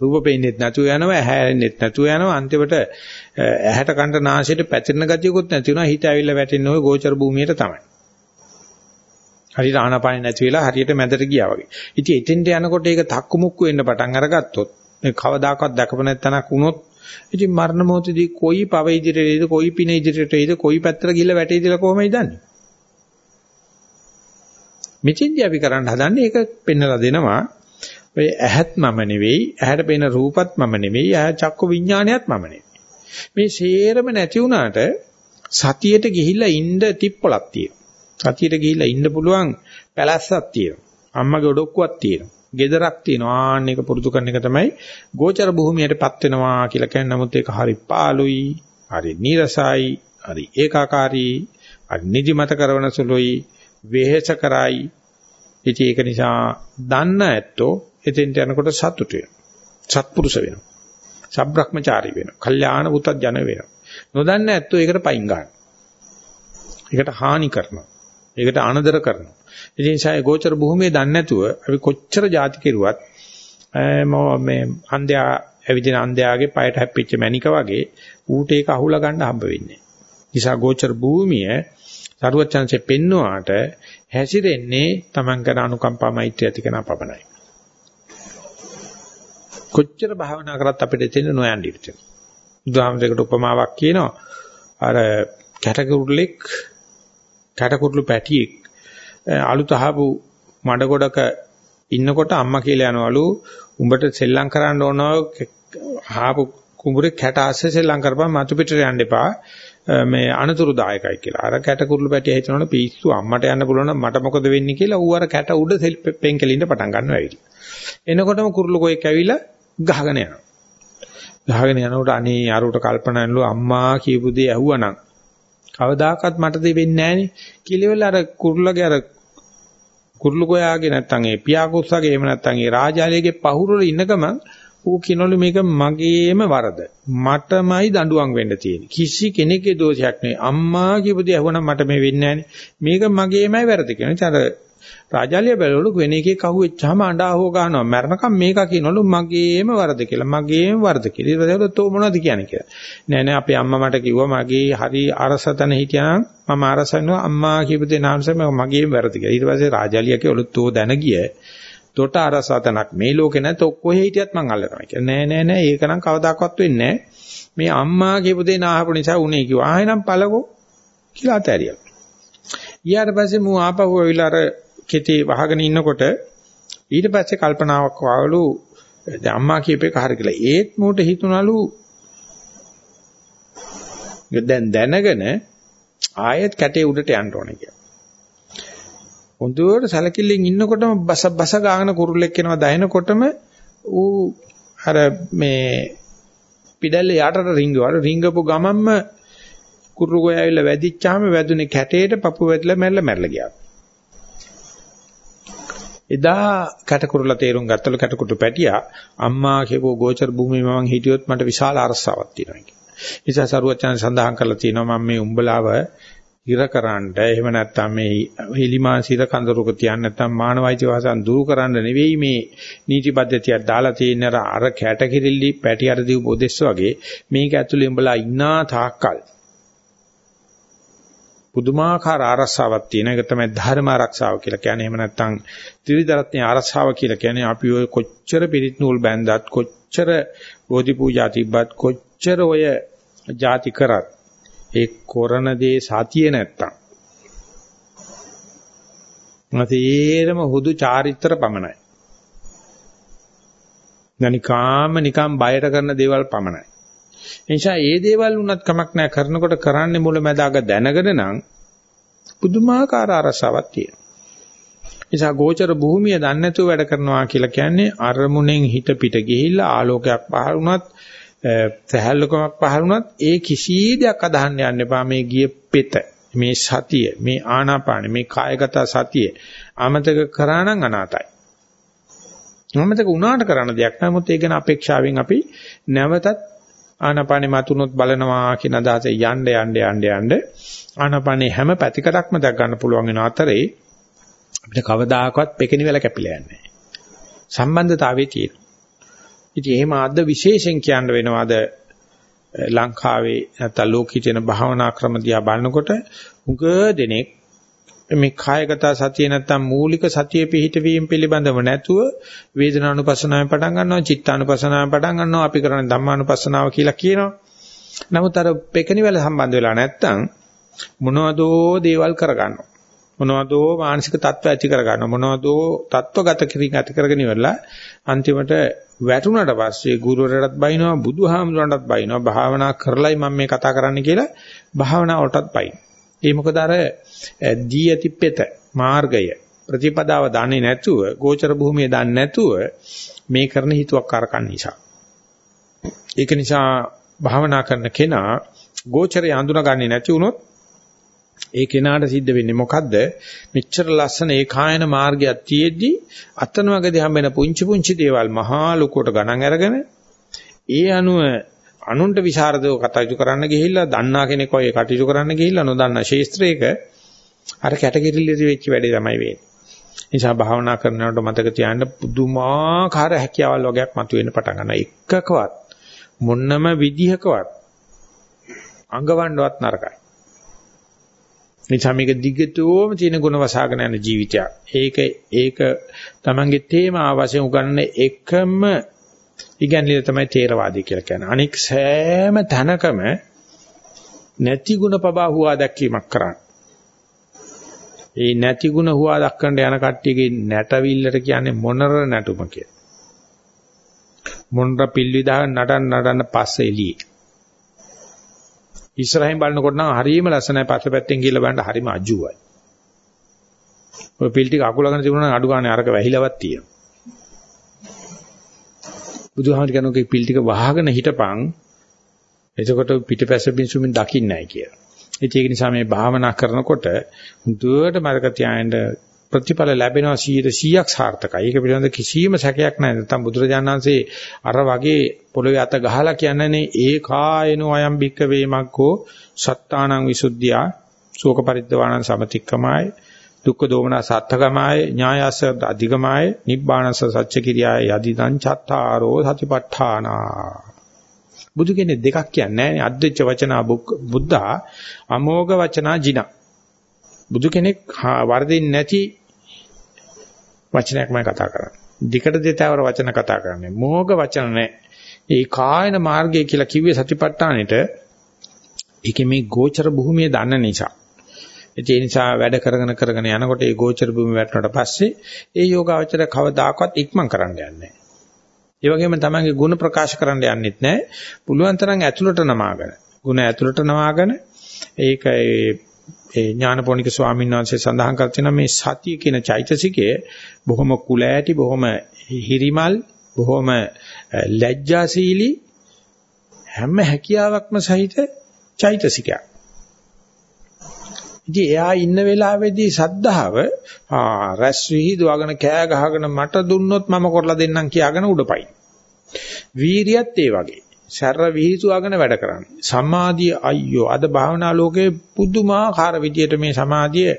රූප පෙන්නේ නැතුව යනවා ඇහැරෙන්නේ නැතුව යනවා අන්තිමට ඇහැට කන්ට නාසයට පැතිරෙන ගතියකුත් නැති වෙනවා හිත ඇවිල්ලා වැටෙන්නේ ওই ගෝචර භූමියට තමයි. හරියට ආනාපානෙ නැති වෙලා හරියට මැදට ගියා වගේ. ඉතින් එතෙන්ට යනකොට ඒක තක්කු මුක්කු වෙන්න පටන් අරගත්තොත් මේ කවදාකවත් දැකප නැත්නක් වුණොත් ඉතින් මරණ මොහොතදී කොයි පව ඉදිරියේද කොයි පින ඉදිරියටද කොයි පැත්තට ගිහිල්ලා වැටේද කියලා කොහොමද දන්නේ? මෙචින්දී අපි කරන්න හදන්නේ ඒක පෙන්නලා දෙනවා. ඔය ඇහත් මම නෙවෙයි, ඇහැට පෙනෙන රූපත් මම නෙවෙයි, ඇහ චක්ක විඥානයත් මම නෙවෙයි. මේ සේරම නැති වුණාට සතියට ගිහිල්ලා ඉන්න තිප්පලක් තියෙනවා. සතියට ගිහිල්ලා ඉන්න පුළුවන් පැලැස්සක් තියෙනවා. අම්මගේ ඔඩොක්කුවක් තියෙනවා. Gedarak තියෙනවා. ආන්න එක පුරුදු කරන එක තමයි ගෝචර භූමියටපත් වෙනවා කියලා කියන්නේ. නමුත් ඒක හරි පාළුයි, හරි නීරසයි, හරි ඒකාකාරී, හරි නිදිමත කරන සුළුයි, වෙහෙස කරයි. ඉතින් ඒක නිසා දන්න ඇත්තෝ එතෙන්ට යනකොට සතුට වෙනවා. සත්පුරුෂ වෙනවා. සබ්‍රහ්මචාරී වෙනවා. කල්යාණ පුතත් ජන වෙනවා. නොදන්න ඇත්තෝ ඒකට පයින් ගන්නවා. ඒකට හානි කරනවා. ඒකට අනදර කරනවා. ඉතින් ඒසයි ගෝචර භූමියේ දන්නේ නැතුව අපි කොච්චර ಜಾති කෙරුවත් මේ අන්ධයා ඇවිදින අන්ධයාගේ পায়ට හැප්පිච්ච මැනික වගේ ඌට ඒක අහුලා ගන්න හම්බ වෙන්නේ. නිසා ගෝචර භූමිය සරුවචන්සේ පෙන්වුවාට හැසිරෙන්නේ Taman කරන අනුකම්පා මෛත්‍රිය ඇති කරන පමණයි. කොච්චර භාවනා කරත් අපිට තියෙන නොයන් ඉතිරි. උදාහරණයකට උපමාවක් කියනවා. අර කැටකුරුලෙක් කැටකුරුළු පැටියෙක් අලුත අහපු මඩ ගොඩක ඉන්නකොට අම්මා කියලා යනවලු උඹට සෙල්ලම් කරන්න ඕන ආපු කුඹුරේ කැට ආස්සේ සෙල්ලම් කරපන් මතු පිටට යන්න එපා මේ අනතුරුදායකයි කියලා. අර කැට කුරුළු පැටිය හිතනවනේ පිස්සු අම්මට යන්න පුළුවන් නම් මට මොකද වෙන්නේ කියලා ඌ අර කැට උඩ පෙන්කලින්න පටන් ගන්නවා ඇවිල්ලා. එනකොටම කුරුළු කොෙක් ඇවිල්ලා ගහගෙන යනවා. ගහගෙන යනකොට අනේ අරුවට කල්පනා කරනලු අම්මා කියපු දේ ඇහුවනම් කවදාකවත් මට දෙ වෙන්නේ නැහනේ කියලා අර කුරුල්ලගේ අර කුරුළු ගෝයාගේ නැත්තම් ඒ පියාකුස්සගේ එහෙම නැත්තම් ඒ රාජාලියගේ පහුරවල ඉන්න ගමන් ඌ කියනවලු මේක මගේම වරද. මටමයි දඬුවම් වෙන්න තියෙන්නේ. කිසි කෙනෙකුගේ දෝෂයක් නෙවෙයි. අම්මා කියපු දේ අහුවනම් මට මේ වෙන්නේ මේක මගේමයි වැරදි කියන. ඉතින් අර රාජාලිය බැලුවලු වෙන එකෙක් අහුවෙච්චාම අඬා හො ගන්නවා. මරණකම් මේක කියනවලු මගේම වරද කියලා. මගේම වරද කියලා. ඊට පස්සේ තෝ මොනවද කියන්නේ කියලා. නෑ නෑ අපේ අම්මා මට කිව්වා මගේ හරි අරසතන හිටියානම් මම අරසනවා අම්මා කියපු දේ නාමසම මගේම වැරදි කියලා. ඊට පස්සේ රාජාලිය කියවලු තෝ දැන ගිය තොට අරසතනක් මේ ලෝකේ නැත කොහේ හිටියත් මං අල්ලනවා කියලා. නෑ නෑ නෑ ඒක නම් කවදාකවත් වෙන්නේ නෑ. මේ අම්මා කියපු දේ නාහපු නිසා උනේ කිව්වා. ආයෙනම් පළකෝ කියලා අතෑරියා. ඊට පස්සේ මූ ආපහු ඇවිල්ලා අර කෙටේ වහගෙන ඉන්නකොට ඊට පස්සේ කල්පනාවක් ආවලු දැන් අම්මා කියපේක හරි කියලා. ඒත් මූට හිතුණලු දැන් දැනගෙන ආයෙත් කැටේ උඩට යන්න ඕනේ කියලා. හොඳට සැලකිල්ලෙන් ඉන්නකොටම බස බස ගාගෙන කුරුල්ලෙක් එනවා දැනෙනකොටම ඌ අර මේ පිටල්ල යටට රිංගවල රිංගපු ගමන්ම කුරුළු ගෝය ඇවිල්ලා වැදිච්චාම වැදුනේ කැටේට පපු වැදලා මැරලා මැරලා ගියා. එදා කැටකුරුලා තේරුම් ගත්තලු කැටකුටු පැටියා අම්මා කියපෝ ගෝචර භූමියේ මම හිටියොත් මට විශාල අරසාවක් තියෙනවා කියලා. නිසා සරුවචන සඳහන් කරලා තියෙනවා මම මේ උඹලාව ඉරකරන්න එහෙම නැත්නම් මේ හිලිමා සිර කඳරුක තියන්න නැත්නම් මානවයිති වාසන් දුරු කරන්න නෙවෙයි මේ නීති පද්ධතියක් දාලා තියෙන අර කැටකිරිලි පැටි අර දීපු ඔදෙස් වගේ මේක ඇතුලේ උඹලා ඉන්නා තාක්කල් පුදුමාකාර ආරක්ෂාවක් තියෙන එක තමයි ධර්ම ආරක්ෂාව කියලා කියන්නේ. එහෙම නැත්නම් ත්‍රිවිධ ආරක්ෂාව කියලා කියන්නේ අපි ඔය කොච්චර පිරිත් නූල් බැඳවත් කොච්චර බෝධි පූජා තිබ්බත් කොච්චර ඔය ಜಾති කරත් ඒ කරන දේ සතියේ නැත්තම් මතේරම හුදු චාරිත්‍ර පමණයි. නිකාම නිකම් බයට කරන දේවල් පමණයි. එනිසා ඒ දේවල් වුණත් කමක් නැහැ කරනකොට කරන්නේ මුලැමැදාග දැනගෙන නම් පුදුමාකාර අරසාවක් තියෙනවා. නිසා ගෝචර භූමිය දන්නේ නැතුව වැඩ කරනවා කියලා කියන්නේ අරමුණෙන් හිත පිට ගිහිල්ලා ආලෝකයක් පහළ වුණත් සහැල්ලුකමක් පහළ වුණත් ඒ කිසි දෙයක් අදහන්න යන්න එපා මේ ගිය පෙත මේ සතිය මේ ආනාපාන මේ කායගත සතිය අමතක කරා නම් අනාතයි. අමතක වුණාට කරන්න දෙයක් නමුත් ඒක ගැන අපේක්ෂාවෙන් අපි නැවතත් ආනාපානෙ මතුනොත් බලනවා කියන අදහස යන්න යන්න යන්න යන්න ආනාපානේ හැම පැතිකඩක්ම දැක් ගන්න පුළුවන් වෙන අතරේ අපිට කවදාකවත් පෙකිනි වෙල කැපිලා යන්නේ නැහැ. සම්බන්ධතාවයේ තියෙනවා. ඉතින් එහෙම අද විශේෂයෙන් කියන්න වෙනවාද ලංකාවේ නැත්නම් ලෝකීය තියෙන භාවනා ක්‍රම දිහා බලනකොට උග දෙනෙක් මේ කායගත සතිය නැත්නම් මූලික සතිය පිහිටවීම පිළිබඳව නැතුව වේදනානුපස්සනාවෙන් පටන් ගන්නවා චිත්තානුපස්සනාවෙන් පටන් ගන්නවා අපි කරන්නේ ධම්මානුපස්සනාව කියලා කියනවා. නමුත් අර පෙකණි වල සම්බන්ධ වෙලා නැත්නම් මොනවදෝ දේවල් කරගන්නවා. මොනවදෝ මානසික තත්ත්ව ඇති කරගන්නවා. මොනවදෝ තත්ත්වගත කිරීම ඇති කරගෙන ඉවරලා අන්තිමට වැටුණට පස්සේ ගුරුවරයාටත් බයිනවා බුදුහාමුදුරන්ටත් බයිනවා භාවනා කරලයි මම මේ කතා කරන්න කියලා භාවනා වලටත් බයින. ඒ මොකද අර දී ඇති පෙත මාර්ගය ප්‍රතිපදාව දන්නේ නැතුව ගෝචර භූමිය දන්නේ නැතුව මේ කරන හිතුවක් කරකන් නිසා. ඒක නිසා භාවනා කරන කෙනා ගෝචරය අඳුනගන්නේ නැති වුණොත් ඒ කෙනාට සිද්ධ වෙන්නේ මොකද්ද? මෙච්චර ලස්සන ඒකායන මාර්ගයක් තියෙද්දි අතනවගදී හම්බෙන පුංචි පුංචි දේවල් මහා ලොකුවට ගණන් අරගෙන ඒ අනුව අනුන්ට විසරදව කටයුතු කරන්න ගිහිල්ලා දන්නා කෙනෙක් වගේ කටයුතු කරන්න ගිහිල්ලා නොදන්නා ශේස්ත්‍රයක අර කැටගිරිලි වෙච්ච වැඩේ තමයි වෙන්නේ. නිසා භාවනා කරනකොට මතක තියාගන්න පුදුමාකාර හැකියාවල් වගේක් මතුවෙන්න පටන් ගන්නවා. එකකවත් මොන්නම විදිහකවත් අංගවන්නවත් නරකයි. නිසා මේක දිගටම තියෙන ගුණ වසහාගෙන යන ජීවිතයක්. ඒක ඒක තමන්ගේ තේමා වශයෙන් උගන්වන එකම ඉගැන්වීම තමයි තේරවාදී කියලා කියන්නේ. අනික සෑම තැනකම නැති ගුණ පබා හුවා දැක්වීමක් කරන්නේ. ඒ නැති ගුණ හුවා දක්වන්න යන කට්ටියගේ නැටවිල්ලට කියන්නේ මොනර නැටුම කියලා. මොනර පිල්විදා නටන නටන පස්සේ එළියේ. ඉස්සරහින් බලනකොට නම් හරියම ලස්සනයි පස්සපැත්තෙන් ගිහලා බලන්න හරිම අජුවයි. ඔය පිල් ටික අකුලගෙන තිබුණා නම් අඩු ගානේ අරක වැහිලවත් තියෙනවා. බුදුහාමර කියනකේ පිල් ටික වහගෙන හිටපන් එතකොට පිටිපැස බින්සුමින් දකින්නේ නැහැ කියලා. ඒක නිසා මේ භාවනා කරනකොට හුදුවට මතක තියාගන්න ප්‍රතිඵල ලැබෙනවා 100ක් සාර්ථකයි. ඒක පිළිබඳ කිසිම සැකයක් නැහැ. නැත්නම් බුදුරජාණන් වහන්සේ අර වගේ පොළොවේ අත ගහලා කියන්නේ ඒකායනෝ අයම් බික්ක වේමක්කෝ සත්තානං විසුද්ධියා ශෝක පරිද්දවාණං සමතික්කමාය දුක්ඛ දෝමන සත්තකමාය ඥායස අධිගමාය නිබ්බානස සච්ච කිරියාය යදිදං චත්තාරෝ සතිපට්ඨානා බුදු කෙනෙක් දෙකක් කියන්නේ නැහැ අද්දච්ච වචනා බුද්ධා අමෝඝ වචනා ජිනා බුදු කෙනෙක් වර්ධින් නැති වචනයක්මයි කතා කරන්නේ. දිකට දෙතවර වචන කතා කරන්නේ. මෝග වචන නැහැ. ඒ කායන මාර්ගය කියලා කිව්වේ සතිපට්ඨානෙට ඒකේ මේ ගෝචර භූමිය දන්න නිසා. ඒ නිසා වැඩ කරගෙන කරගෙන යනකොට ඒ ගෝචර භූමිය වැටුණාට පස්සේ ඒ යෝගාවචර කවදාකවත් ඉක්මන් කරන්න යන්නේ නැහැ. ඒ වගේම තමන්ගේ ಗುಣ ප්‍රකාශ කරන්න යන්නෙත් නැහැ. පුළුවන් තරම් ඇතුළට නමාගෙන. ಗುಣ ඇතුළට නමාගෙන ඒක ඒ ඥානපෝනික ස්වාමීන් වහන්සේ සඳහන් කර තියෙනවා මේ සතිය කියන චෛතසිකය බොහොම කුල ඇති බොහොම හිරිමල් බොහොම ලැජ්ජාශීලී හැම හැකියාවක්ම සහිත චෛතසිකයක්. ඉතින් එයා ඉන්න වෙලාවේදී සද්ධාව රැස් විහිදුවගෙන කෑ ගහගෙන මට දුන්නොත් මම කරලා දෙන්නම් කියාගෙන උඩපයි. වීරියත් ඒ වගේ. සැර විහිසුවගෙන වැඩ කරන්නේ. සමාධිය අයියෝ අද භාවනා ලෝකේ පුදුමාකාර විදියට මේ සමාධිය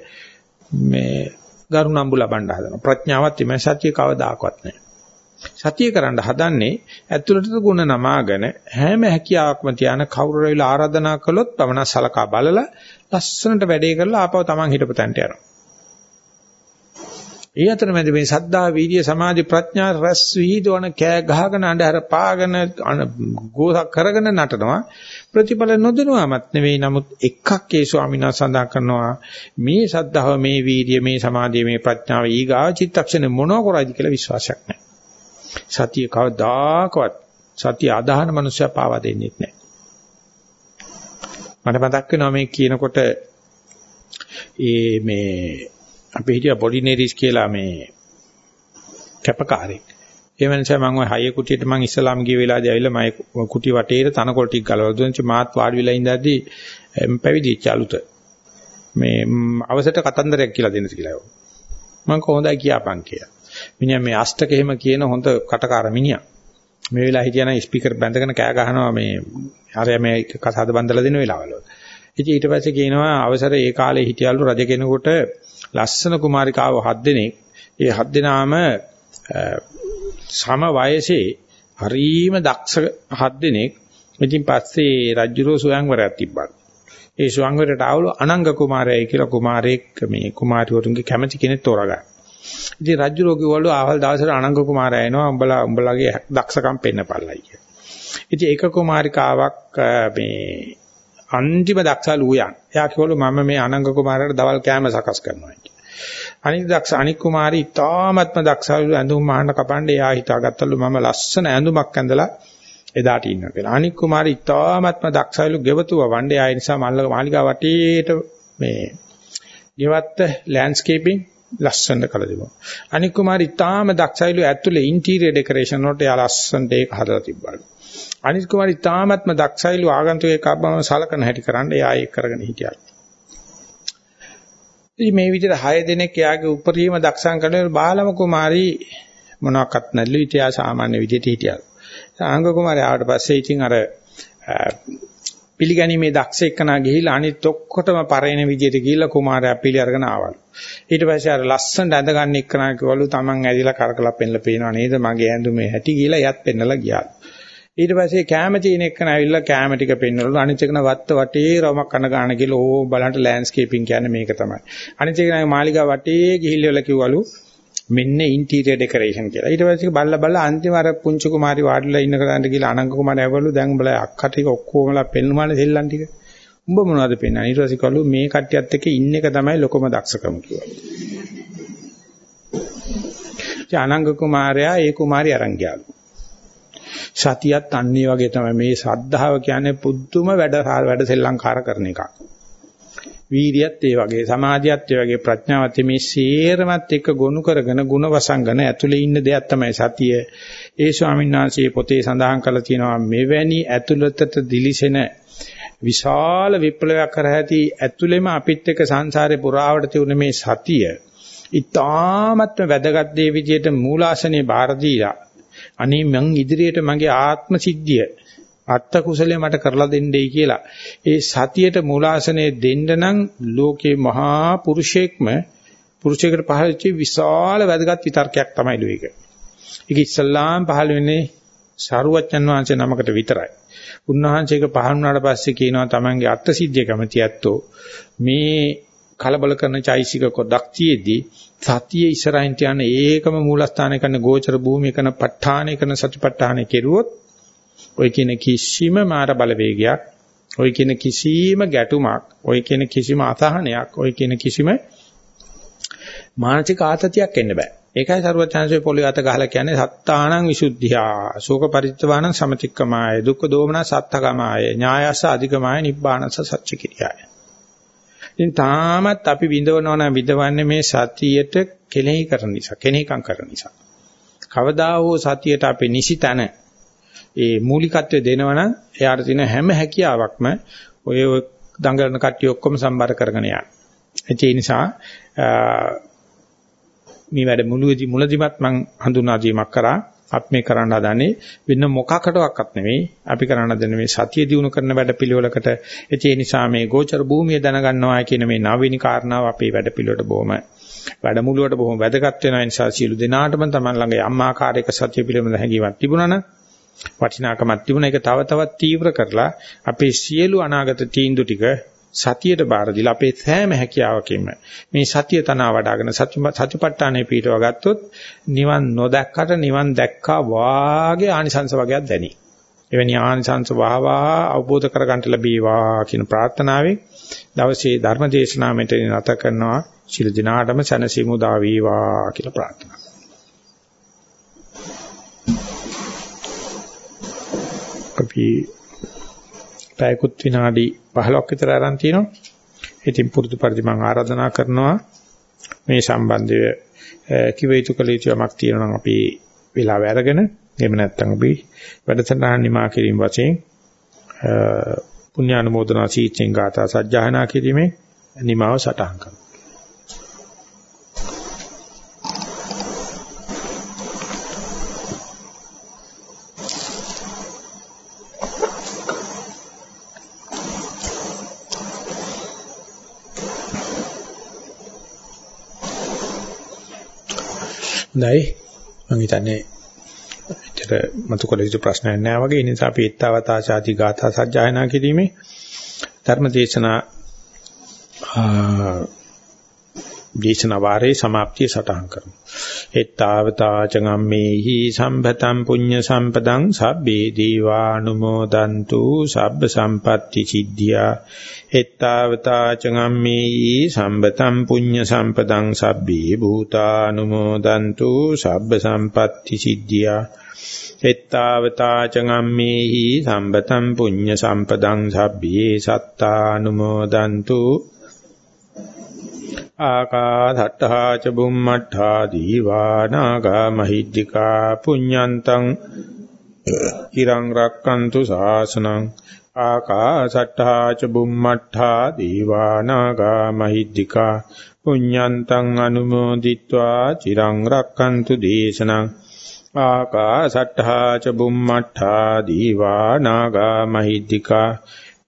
මේ ගරුණම්බු ලබන්න හදනවා. ප්‍රඥාවත් එමය සත්‍ය කවදාකවත් නැහැ. සතිය කරන්න හදන්නේ ඇතුළට ගුණ නමාගෙන හැම හැකියාවක්ම තියාන කවුරු රවිලා ආරාධනා කළොත් පමණ සලකා බලලා ලස්සනට වැඩේ කරලා ආපහු Taman හිටපු තැනට යනවා. ඒ අතරමැද මේ සද්ධා වීර්ය සමාධි ප්‍රඥා රැස් විහිදවන කෑ ගහගෙන අnder පාගෙන ගෝසක් කරගෙන නටනවා. ප්‍රතිඵල නොදෙනවමත් නෙවෙයි. නමුත් එකක් ඒ ස්වාමීන් වහන්සේ සඳහන් කරනවා. මේ සද්ධාව මේ වීර්ය මේ සමාධිය මේ ප්‍රඥාව ඊගා චිත්තක්ෂණ මොනව කරයිද කියලා විශ්වාසයක් නැහැ. සතිය කවදාකවත් සතිය ආදාහන මනුස්සයා පාවා දෙන්නේ නැහැ. මට මතක් වෙනවා මේ කියනකොට ඒ මේ අපි හිටියා පොලිනේරිස් කියලා මේ කැපකාරයෙක්. ඒ වෙනසම මම ওই හය කුටියට මම ඉස්ලාම් ගිය වෙලාවදී ඇවිල්ලා මම කුටි වටේට තනකොළ ටික ගලවලා දුන්නා. මාත් වාඩි වෙලා ඉඳද්දී පැවිදිච්ච අලුත. මේ අවසට කතන්දරයක් කියලා දෙන්න කියලා. මම කොහොඳයි කියපන් කියලා. මිනිහා මේ අෂ්ටක එහෙම කියන හොඳ කටකාර මිනිහා. මේ වෙලාව හිටියනම් ස්පීකර් බැඳගෙන කෑ ගහනවා මේ හරිය මේ කසාද බඳලා දෙන වෙලාවල. ඉතින් ඊට පස්සේ කියනවා අවසර ඒ කාලේ හිටියලු රජ කෙනෙකුට ලස්සන කුමාරිකාව හත් දෙනෙක් ඒ හත් දෙනාම සම වයසේ හරීම දක්ෂ හත් දෙනෙක් ඉතින් පස්සේ රජුරෝ සුවංවරයක් තිබ්බා. ඒ සුවංවරයට ආවලු අනංග කුමාරයයි කියලා කුමාරයෙක් මේ කුමාරිවරුන්ගේ කැමැති කෙනෙක් තෝරගන්න. ඉතින් රජුරෝ කිව්වලු ආවල් දවසට අනංග කුමාරයා එනවා උඹලා උඹලගේ දක්ෂකම් පෙන්නපල්ලයි කියලා. ඉතින් ඒක කුමාරිකාවක් මේ අන්තිම දක්ෂා ලූයන්. එයා කිව්වලු මම මේ අනංග කුමාරයාට දවල් කෑම සකස් කරනවා කියලා. අනිත් දක්ෂ අනික් කුමාරී ඉතාමත්ම දක්ෂාලු ඇඳුම් මහන්න කපන්නේ එයා හිතාගත්තලු මම ලස්සන ඇඳුමක් ඇඳලා එදාට ඉන්නවා කියලා. අනික් කුමාරී ඉතාමත්ම දක්ෂාලු ගෙවතුව වණ්ඩේ ආය නිසා මල්ල මාලිගා වටේට මේ ගෙවත්ත ලෑන්ඩ්ස්කේපින් ලස්සනට කළා තිබුණා. අනික් කුමාරී ඉතාම දක්ෂයිලු ඇතුලේ ඉන්ටීරියර් ඩෙකරේෂන් වලට යා ලස්සනට ඒක හදලා තිබ්බලු. අනිත් කුමාරී තාමත්ම දක්ෂයිලු ආගන්තුකේ කබ්බම සලකන හැටි කරන්න එයා ඒක කරගෙන හිටියා. ඉතින් මේ විදිහට 6 දෙනෙක් එයාගේ උපරිම දක්ෂම් කරන බාලම කුමාරී මොනවාක්වත් නැල්ලු ඉතියා සාමාන්‍ය විදිහට හිටියා. ආංග කුමාරයා ආවට පස්සේ ඉතින් අර පිළිගැනීමේ දක්ෂ එක්කනා ගිහිල්ලා අනිත් ඔක්කොටම පරේන විදිහට ගිහිල්ලා කුමාරයා පිළි අරගෙන ආවලු. ඊට පස්සේ අර ලස්සනට ඇඳගන්න එක්කනා කිව්වලු Taman ඇදිලා කරකලා පෙන්නලා පේනවා නේද මගේ ඇඳුමේ හැටි කියලා එයත් පෙන්නලා ගියා. ඊට පස්සේ කැම තියෙන එකන ඇවිල්ලා කැම ටික පෙන්වලු අනිත් එකන වත්ත වටේ රවමක් කන ගන්න කියලා ඕ බලන්න ලෑන්ඩ්ස්කේපින් කියන්නේ මේක තමයි අනිත් එකන මාලිගා වටේ ගිහිල්ලා කිව්වලු මෙන්න ඉන්ටීරියර් ඩෙකරේෂන් කියලා. ඊට පස්සේ බල්ලා බල්ලා අන්තිම අර පුංචි කුමාරි වාඩිලා ඉන්න කරාන්ට ගිහලා අනංග කුමාරය ඇවලු. දැන් උඹලා අක්කා ටික ඔක්කොමලා පෙන්නුමානේ දෙල්ලන් ටික. උඹ මොනවද පෙන්වන්නේ? ඊට පස්සේ කළු මේ කට්ටියත් එක්ක ඉන්න එක තමයි ලොකම දක්ෂකම කිව්වා. අනංග කුමාරයා ඒ කුමාරි අරන් ගියාලු. සතියත් අන්නේ වගේ තමයි. මේ සද්ධාව කියන්නේ පුදුම වැඩ වැඩ සෙල්ලංකාර කරන එකක්. වීරියත් ඒ වගේ සමාධියත් ඒ වගේ ප්‍රඥාවත් මේ සේරමත් එක්ක ගොනු කරගෙන ಗುಣ වසංගන ඇතුලේ ඉන්න දෙයක් තමයි සතිය. ඒ ස්වාමීන් වහන්සේ පොතේ සඳහන් කරලා තියෙනවා මෙවැනි ඇතුළතට දිලිසෙන විශාල විප්ලවයක් කර ඇති ඇතුළෙම අපිත් එක්ක සංසාරේ පුරාවට තිබුණ මේ සතිය. ඊටාත්ම වැදගත් දේ විදියට මූලාසනේ බාර දීලා අනේ මං ඉදිරියට මගේ ආත්ම සිද්ධිය අත්ත කුසලයේ මට කරලා දෙන්නයි කියලා. ඒ සතියට මූලාසනේ දෙන්න නම් ලෝකේ මහා පුරුෂයෙක්ම පුරුෂයෙකුට පහළ වෙච්ච විශාල වැදගත් විතර්කයක් තමයි ලෝක. ඒක ඉස්ලාම් පහළ වෙන්නේ සාරුවච්චන් වහන්සේ නමකට විතරයි. උන්වහන්සේක පහළ වුණාට පස්සේ කියනවා තමන්ගේ අත්ත සිද්ධිය කැමති ඇත්තෝ මේ කලබල කරන චෛසික කොටක් තියේදී සතිය ඉස්සරහින් යන ඒකම මූලස්ථානය කරන ගෝචර භූමිය කරන ප ဋ ාණය කරන සතිපට්ඨානය කෙරුවොත් ඔය කියන කිසිම මාර බලවේගයක් ඔය කියන කිසිම ගැටුමක් ඔය කියන කිසිම අසහනයක් ඔය කියන කිසිම මානසික ආතතියක් එන්න බෑ. ඒකයි සරුවචාන්සේ පොළේ අත ගහලා කියන්නේ සත්තානං විසුද්ධියා ශෝක පරිත්‍වානං සමතික්කමාය දුක්ඛ දෝමන සත්තකමාය ඥායස්ස අධිකමාය නිබ්බානස්ස සච්ච කිරියාය. ඉතින් තාමත් අපි විඳවනවා නම් විඳවන්නේ මේ සතියට කෙලෙහි කරන නිසා කෙනෙහිකම් කරන නිසා. කවදා හෝ සතියට අපේ නිසිතන ඒ මූලිකත්වය දෙනවනම් එයාට තියෙන හැම හැකියාවක්ම ඔය දඟලන කට්ටිය ඔක්කොම සම්බර කරගෙන යන. ඒ නිසා මේ වැඩ මුලදී මුලදිමත් මම හඳුනා දීමක් කරා. අපි මේ කරන්න හදන්නේ වෙන මොකකටවත් නෙවෙයි අපි කරන්න හදන්නේ මේ සතිය දිනු කරන වැඩ පිළිවෙලකට. ඒ නිසා මේ ගෝචර භූමිය දැනගන්නවා කියන මේ නවීන කාරණාව අපේ වැඩ පිළිවෙලට බොහොම වැඩමුළුවට බොහොම වැදගත් වෙන නිසා සියලු දෙනාටම තමයි ළඟ යම් ආකාරයක සතිය පිළිබඳ හැඟීමක් තිබුණා නම් වටිනාකමක් තිබුණා ඒක තව තවත් තීව්‍ර කරලා අපේ සියලු අනාගත තීන්දුව ටික සතියට බාර දීලා අපේ සෑම හැකියාවකින්ම මේ සතිය තනවා වඩ아가න සතිපට්ඨානෙ පිටව ගත්තොත් නිවන් නොදැක්කට නිවන් දැක්කා වාගේ ආනිසංස වගේක් දැනේ. එවැනි ආනිසංස වාවා අවබෝධ කරගන්න ලැබීවා කියන ප්‍රාර්ථනාවෙන් දවසේ ධර්ම දේශනාව මෙතන නැත කරනවා. ශිල දිනාටම සැනසීම උදා වේවා කියලා ප්‍රාර්ථනා අපි පැයකුත් විනාඩි 15ක් විතර aran තිනවා. ඉතින් පුරුදු පරිදි මම ආරාධනා කරනවා මේ සම්බන්ධය කිව යුතු කළ යුතු යමක් තියෙනවා නම් අපි වෙලාව අරගෙන එහෙම නැත්නම් අපි වැඩසටහන නිමා කිරීම වශයෙන් පුණ්‍යානුමෝදනා සීචෙන් ගාථා සජ්ජායනා කිරීමේ නිමාව සටහන් කරනවා. හොඳයි. මම හිතන්නේ ඇත්තට මතු කළ යුතු ප්‍රශ්නයක් නෑ වගේ. ඒ නිසා අපි ඊත්තාවතා ආචාති ගාථා සජ්ජායනා කිරීමේ ධර්ම දේශනා දේශනා වාරේ સમાප්තිය සටහන් කරමු. එත්තාවතා චගම්මේහි සම්පතම් පුඤ්ඤ සම්පදං සබ්බේ දීවානුමෝදන්තු සබ්බ සම්පatti සිද්ධියා. එත්තාවතා චගම්මේහි සම්පතම් පුඤ්ඤ සම්පදං සබ්බේ භූතානුමෝදන්තු සබ්බ සම්පatti සිද්ධියා. එත්තාවතා චගම්මේහි සම්පතම් පුඤ්ඤ සම්පදං සබ්බේ සත්තානුමෝදන්තු ආකාසට්ඨා ච බුම්මට්ඨා දීවානාගා මහිද්దికා පුඤ්ඤන්තං ඉරං රක්칸තු සාසනං ආකාසට්ඨා ච බුම්මට්ඨා දීවානාගා මහිද්దికා පුඤ්ඤන්තං අනුමෝදිත්වා චිරං රක්칸තු දේශනං ආකාසට්ඨා ච බුම්මට්ඨා දීවානාගා මහිද්దికා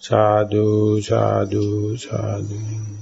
සාදු සාදු සාදු.